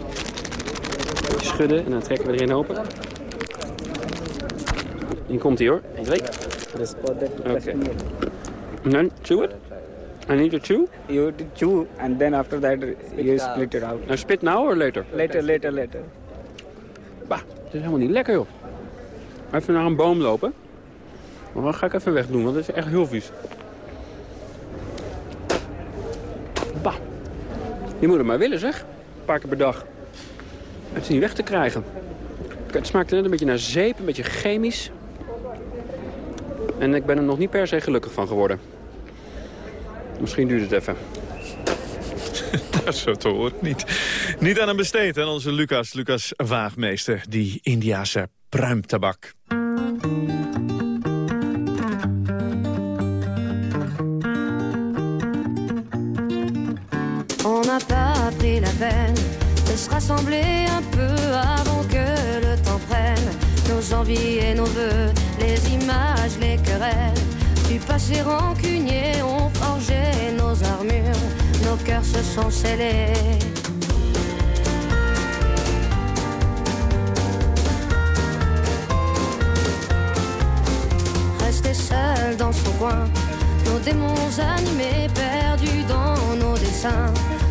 Schudden en dan trekken we erin open. Hier komt hij hoor. 1, 2. Oké. Then chew it. I need to chew. You chew and then after that you split it out. Nou, spit now or later? Later, later, later. Bah, het is helemaal niet lekker joh. Even naar een boom lopen. Maar dan ga ik even wegdoen, want het is echt heel vies. Bah. Je moet het maar willen zeg. Een paar keer per dag. Het is niet weg te krijgen. Het smaakt net een beetje naar zeep, een beetje chemisch. En ik ben er nog niet per se gelukkig van geworden. Misschien duurt het even. Dat is zo te horen. Niet, niet aan hem besteed, hè, onze Lucas, Lucas Vaagmeester. Die Indiase pruimtabak. On n'a pas pris la peine se rassembler un peu avant que le temps prenne nos envies et nos voeux, les images, les querelles. Du passé rancunier ont forgé nos armures, nos cœurs se sont scellés. Rester seul dans son coin, nos démons animés, perdus dans nos dessins,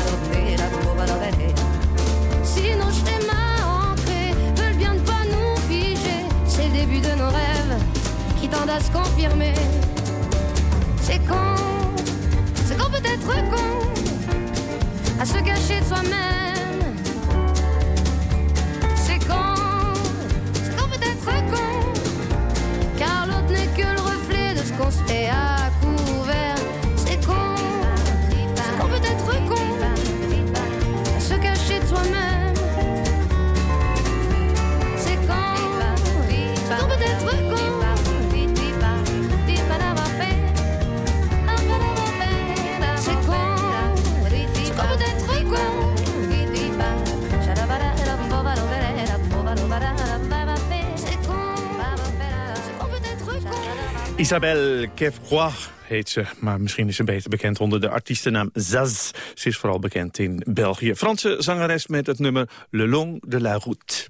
Do, pera, bo, ba, do, ba, dera. Si nos schémas ancrés veulent bien ne pas nous figer, c'est le début de nos rêves qui tendent à se confirmer. C'est con, c'est qu'on peut être con à se cacher de soi-même. Isabelle Kevroy heet ze, maar misschien is ze beter bekend onder de artiestennaam Zaz. Ze is vooral bekend in België. Franse zangeres met het nummer Le Long de la Route.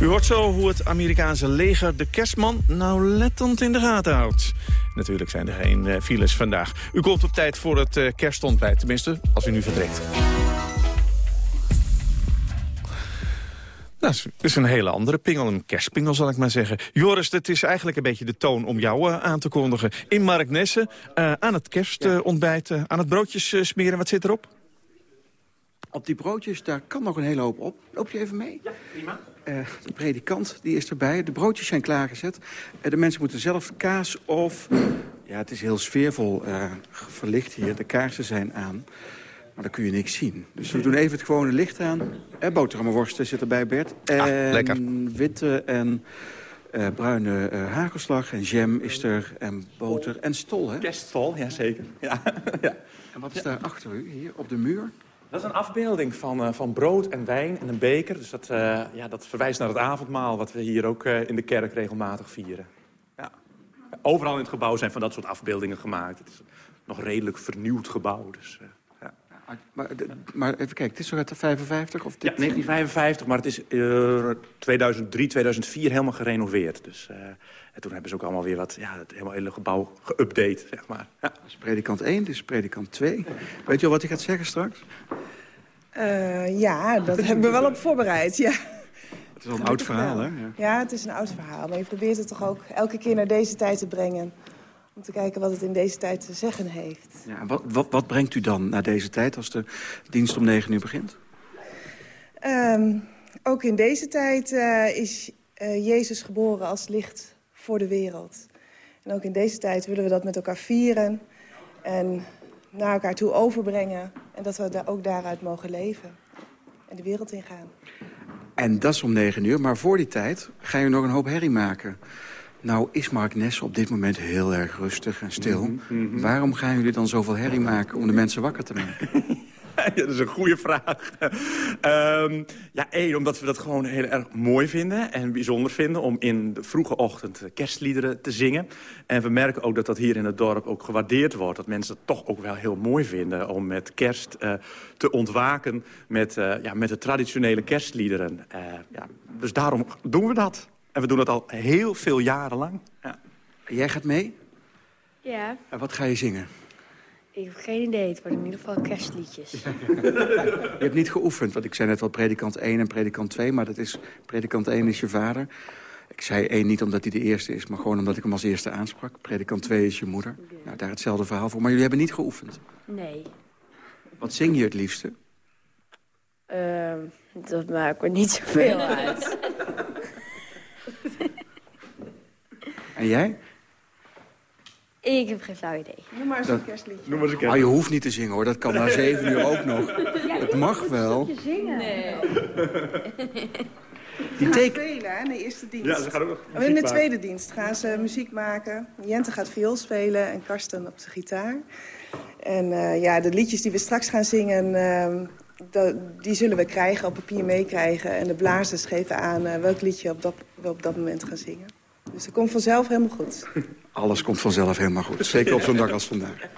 U hoort zo hoe het Amerikaanse leger de kerstman nauwlettend in de gaten houdt. Natuurlijk zijn er geen eh, files vandaag. U komt op tijd voor het eh, kerstontbijt, tenminste als u nu vertrekt. Nou, het is een hele andere pingel, een kerstpingel zal ik maar zeggen. Joris, het is eigenlijk een beetje de toon om jou eh, aan te kondigen. In Marknesse, eh aan het kerstontbijt, eh, aan het broodjes eh, smeren. Wat zit erop? Op die broodjes, daar kan nog een hele hoop op. Loop je even mee? Ja, prima. de predikant, die is erbij. De broodjes zijn klaargezet. De mensen moeten zelf kaas of... Ja, het is heel sfeervol eh, verlicht hier. De kaarsen zijn aan. Maar dan kun je niks zien. Dus we doen even het gewone licht aan. Eh, boterhammenworsten zit erbij, Bert. En lekker. witte en eh, bruine eh, hagelslag. En jam is er. En boter. En stol, hè? Kerststol, ja zeker. Ja. ja. En wat is daar achter u, hier op de muur? Dat is een afbeelding van, eh, van brood en wijn en een beker. Dus dat, eh, ja, dat verwijst naar het avondmaal... wat we hier ook eh, in de kerk regelmatig vieren. Ja. Overal in het gebouw zijn van dat soort afbeeldingen gemaakt. Het is een nog redelijk vernieuwd gebouw. Dus, eh. Maar, maar even kijken, het is zo uit de 55? Of Ja, dit... 1955, maar het is eh 2003, 2004 helemaal gerenoveerd. Dus eh, en toen hebben ze ook allemaal weer wat, ja, het helemaal hele gebouw geüpdate, zeg maar. Ja. Dat is predikant 1, dit is predikant 2. Weet je al wat hij gaat zeggen straks? Eh, ja, dat hebben we wel op voorbereid, ja. Het is al een oud verhaal, hè? Ja. Ja, het is een oud verhaal. Maar je probeert het toch ook elke keer naar deze tijd te brengen. Om te kijken wat het in deze tijd te zeggen heeft. Ja, wat, wat, wat brengt u dan naar deze tijd als de dienst om 9 uur begint? Ehm, ook in deze tijd eh, is eh, Jezus geboren als licht voor de wereld. En ook in deze tijd willen we dat met elkaar vieren. En naar elkaar toe overbrengen. En dat we daar ook daaruit mogen leven. En de wereld ingaan. En dat is om 9 uur, maar voor die tijd ga je nog een hoop herrie maken. Nou is Mark Nesse op dit moment heel erg rustig en stil. Waarom gaan jullie dan zoveel herrie maken om de mensen wakker te maken? Ja, dat is een goede vraag. Ehm, ja, één, omdat we dat gewoon heel erg mooi vinden en bijzonder vinden... om in de vroege ochtend kerstliederen te zingen. En we merken ook dat dat hier in het dorp ook gewaardeerd wordt. Dat mensen het toch ook wel heel mooi vinden om met kerst eh, te ontwaken... Met, eh, ja, met de traditionele kerstliederen. Eh, ja, dus daarom doen we dat. En we doen dat al heel veel jaren lang. Ja. Jij gaat mee? Ja, En wat ga je zingen? ik heb geen idee. Het worden in ieder geval kerstliedjes. Je hebt niet geoefend, want ik zei net wel predikant 1 en predikant 2... maar dat is, predikant 1 is je vader. Ik zei 1 niet omdat hij de eerste is, maar gewoon omdat ik hem als eerste aansprak. Predikant 2 is je moeder. Nou, daar hetzelfde verhaal voor. Maar jullie hebben niet geoefend. Nee, Wat zing je het liefste? Ehm, dat maakt me niet zoveel uit. En jij? Ik heb geen flauw idee. Noem maar eens Dat- een kerstliedje. Noem maar eens een Maar je hoeft niet te zingen, hoor. Dat kan na 7 uur ook nog. Het mag wel. zingen. Nee. Die gaan teken... spelen hè, in de eerste dienst. Ja, ze gaan ook nog Oh, muziek in de maken. tweede dienst gaan ze muziek maken. Jente gaat viool spelen en Karsten op de gitaar. En eh, ja, de liedjes die we straks gaan zingen... ehm, die zullen we krijgen, op papier meekrijgen. En de blazers geven aan eh, welk liedje op dat, we op dat moment gaan zingen. Dus dat komt vanzelf helemaal goed. Alles komt vanzelf helemaal goed. Zeker op zo'n dag als vandaag.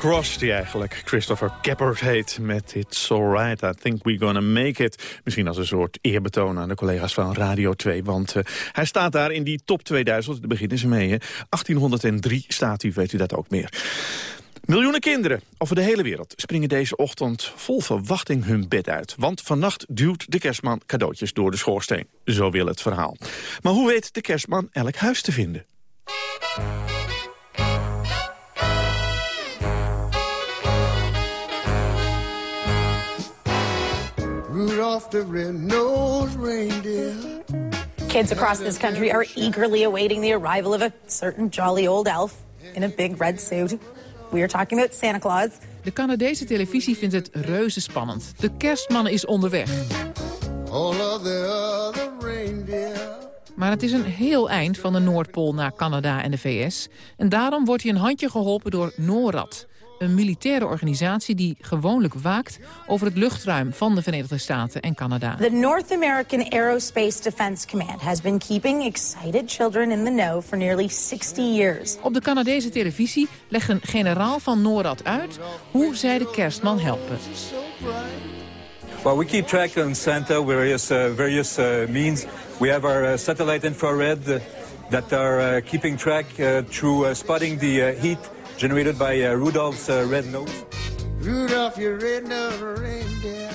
Cross, die eigenlijk Christopher Keppert heet... met It's Alright, I think we're gonna make it. Misschien als een soort eerbetoon aan de collega's van Radio 2. Want eh, hij staat daar in die top 2000, daar beginnen ze mee. Hè. 1803 staat u, weet u dat ook meer. Miljoenen kinderen over de hele wereld springen deze ochtend vol verwachting hun bed uit. Want vannacht duwt de kerstman cadeautjes door de schoorsteen. Zo wil het verhaal. Maar hoe weet de kerstman elk huis te vinden? Rudolph the red-nosed reindeer. Kids across this country are eagerly awaiting the arrival of a certain jolly old elf in a big red suit. We are talking about Santa Claus. De Canadese televisie vindt het reuze spannend. De kerstman is onderweg. All of the other reindeer. Maar het is een heel eind van de Noordpool naar Canada en de VS. En daarom wordt hij een handje geholpen door NORAD. Een militaire organisatie die gewoonlijk waakt over het luchtruim van de Verenigde Staten en Canada. The North American Aerospace Defense Command has been keeping excited children in the know for nearly 60 years. Op de Canadese televisie legt een generaal van NORAD uit hoe zij de kerstman helpen. Well, we keep track on Santa various, uh, various uh, means. We have our uh, satellite infrared uh, that are uh, keeping track uh, through uh, spotting the uh, heat generated by uh, Rudolph's uh, red nose. Rudolph, your red-nosed reindeer.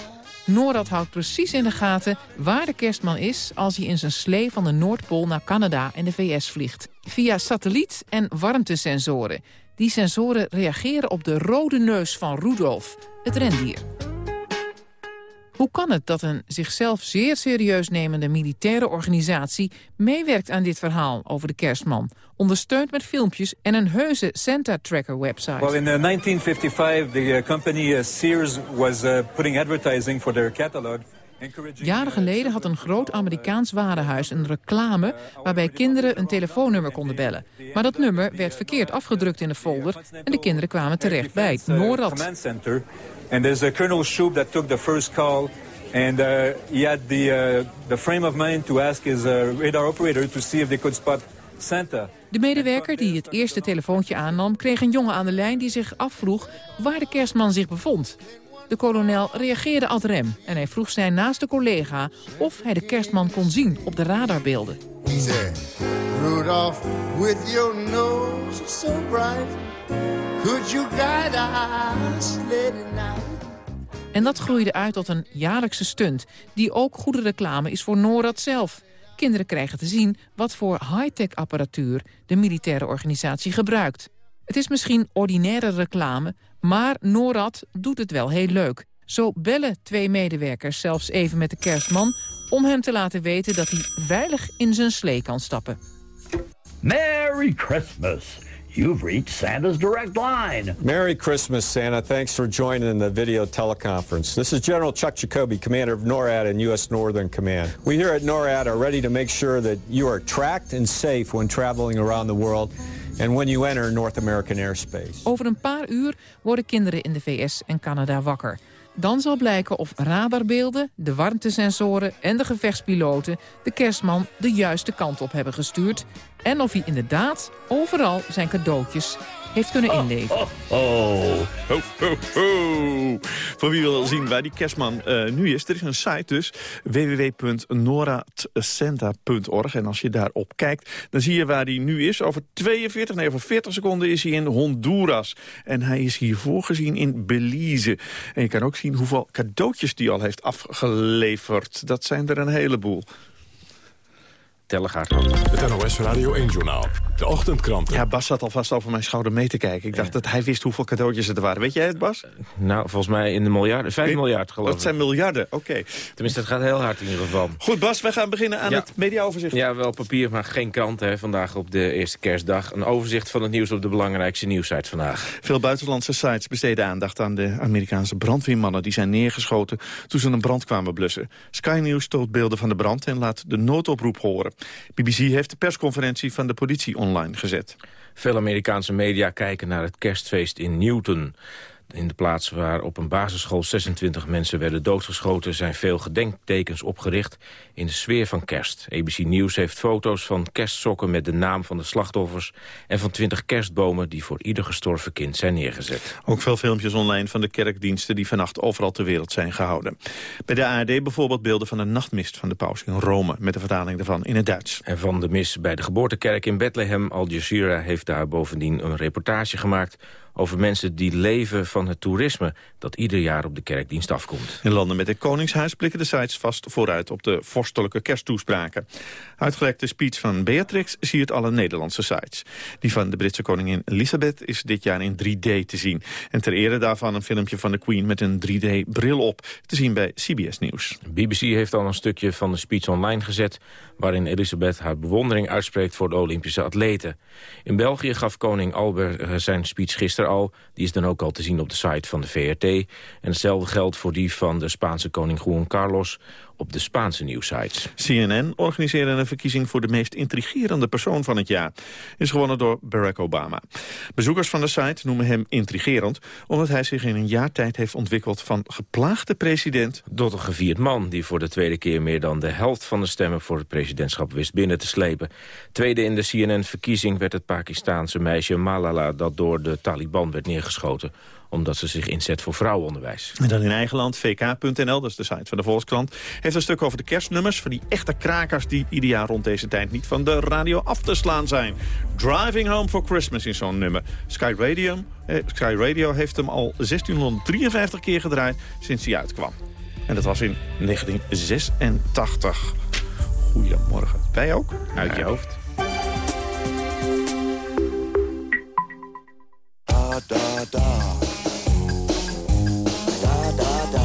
NORAD houdt precies in de gaten waar de kerstman is... als hij in zijn slee van de Noordpool naar Canada en de VS vliegt. Via satelliet en warmtesensoren. Die sensoren reageren op de rode neus van Rudolf, het rendier. Hoe kan het dat een zichzelf zeer serieus nemende militaire organisatie... meewerkt aan dit verhaal over de kerstman? Ondersteund met filmpjes en een heuse Santa-tracker-website. Well, in uh, 1955, the uh, company uh, Sears was uh, putting advertising for their catalog. Jaren geleden had een groot Amerikaans warenhuis een reclame... waarbij kinderen een telefoonnummer konden bellen. Maar dat nummer werd verkeerd afgedrukt in de folder... en de kinderen kwamen terecht bij het NORAD. command center. And there's a Colonel Shoup that took the first call. And uh, he had the, uh, the frame of mind to ask his uh, radar operator to see if they could spot Santa. De medewerker die het eerste telefoontje aannam... kreeg een jongen aan de lijn die zich afvroeg waar de kerstman zich bevond. De kolonel reageerde ad rem en hij vroeg zijn naaste collega... of hij de kerstman kon zien op de radarbeelden. He said, Rudolph, with your nose so bright, could you guide sleigh tonight? En dat groeide uit tot een jaarlijkse stunt... die ook goede reclame is voor NORAD zelf. Kinderen krijgen te zien wat voor high-tech apparatuur... de militaire organisatie gebruikt. Het is misschien ordinaire reclame, maar NORAD doet het wel heel leuk. Zo bellen twee medewerkers zelfs even met de kerstman... om hem te laten weten dat hij veilig in zijn slee kan stappen. Merry Christmas. You've reached Santa's direct line. Merry Christmas, Santa. Thanks for joining the video teleconference. This is General Chuck Jacoby, commander of NORAD and U.S. Northern Command. We here at NORAD are ready to make sure that you are tracked and safe when traveling around the world and when you enter North American airspace. Over een paar uur worden kinderen in de VS en Canada wakker. Dan zal blijken of radarbeelden, de warmtesensoren en de gevechtspiloten... de kerstman de juiste kant op hebben gestuurd... en of hij inderdaad overal zijn cadeautjes heeft kunnen inleveren. Oh. Ho, ho, ho. Voor wie wil zien waar die kerstman eh, nu is, er is een site dus, www.noradsanta.org. En als je daarop kijkt, dan zie je waar hij nu is. Over 42, nee, over 40 seconden is hij in Honduras. En hij is hiervoor gezien in Belize. En je kan ook zien hoeveel cadeautjes die al heeft afgeleverd. Dat zijn er een heleboel. Telegraaf. Het NOS Radio 1-journaal. De ochtendkrant. Ja, Bas zat alvast over mijn schouder mee te kijken. Ik dacht dat hij wist hoeveel cadeautjes het er waren. Weet jij het, Bas? Nou, volgens mij in de miljarden. 5 Nee, miljard, geloof Dat ik. zijn miljarden, oké. Tenminste, het gaat heel hard in ieder geval. Goed, Bas, we gaan beginnen aan Ja. het mediaoverzicht. Ja, wel papier, maar geen krant hè, vandaag op de eerste kerstdag. Een overzicht van het nieuws op de belangrijkste nieuwssite vandaag. Veel buitenlandse sites besteden aandacht aan de Amerikaanse brandweermannen... die zijn neergeschoten toen ze een brand kwamen blussen. Sky News toont beelden van de brand en laat de noodoproep horen. BBC heeft de persconferentie van de politie online gezet. Veel Amerikaanse media kijken naar het kerstfeest in Newton. In de plaats waar op een basisschool 26 mensen werden doodgeschoten... zijn veel gedenktekens opgericht in de sfeer van kerst. ABC News heeft foto's van kerstsokken met de naam van de slachtoffers... en van 20 kerstbomen die voor ieder gestorven kind zijn neergezet. Ook veel filmpjes online van de kerkdiensten die vannacht overal ter wereld zijn gehouden. Bij de ARD bijvoorbeeld beelden van de nachtmist van de paus in Rome... met de vertaling daarvan in het Duits. En van de mis bij de geboortekerk in Bethlehem... Al Jazeera heeft daar bovendien een reportage gemaakt... over mensen die leven van het toerisme... dat ieder jaar op de kerkdienst afkomt. In landen met het Koningshuis blikken de sites vast vooruit op de vorstelijke kersttoespraken. Uitgelekte speech van Beatrix siert alle Nederlandse sites. Die van de Britse koningin Elizabeth is dit jaar in 3D te zien. En ter ere daarvan een filmpje van de Queen met een 3D-bril op. Te zien bij CBS Nieuws. BBC heeft al een stukje van de speech online gezet... waarin Elisabeth haar bewondering uitspreekt voor de Olympische atleten. In België gaf koning Albert eh, zijn speech gisteren al. Die is dan ook al te zien op de site van de VRT. En hetzelfde geldt voor die van de Spaanse koning Juan Carlos op de Spaanse nieuwsites. CNN organiseerde een verkiezing voor de meest intrigerende persoon van het jaar. Is gewonnen door Barack Obama. Bezoekers van de site noemen hem intrigerend... omdat hij zich in een jaar tijd heeft ontwikkeld van geplaagde president... Tot een gevierd man die voor de tweede keer meer dan de helft van de stemmen voor het presidentschap wist binnen te slepen. Tweede in de CNN-verkiezing werd het Pakistaanse meisje Malala dat door de Taliban werd neergeschoten omdat ze zich inzet voor vrouwenonderwijs. En dan in eigen land, vk.nl, dat is de site van de Volkskrant... heeft een stuk over de kerstnummers van die echte krakers... die ieder jaar rond deze tijd niet van de radio af te slaan zijn. Driving Home for Christmas is zo'n nummer. Sky Radio, eh, Sky Radio heeft hem al 1653 keer gedraaid sinds hij uitkwam. En dat was in 1986. Goedemorgen. Wij ook? Uit je hoofd. Da da. Da da da. Da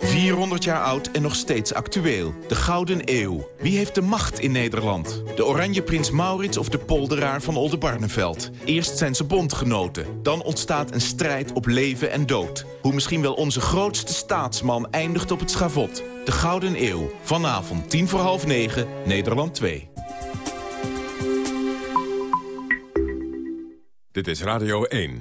400 jaar oud en nog steeds actueel. De Gouden Eeuw. Wie heeft de macht in Nederland? De Oranje Prins Maurits of de polderaar van Oldenbarneveld? Eerst zijn ze bondgenoten. Dan ontstaat een strijd op leven en dood. Hoe misschien wel onze grootste staatsman eindigt op het schavot. De Gouden Eeuw. Vanavond 10 voor half 9, Nederland 2. Dit is Radio 1.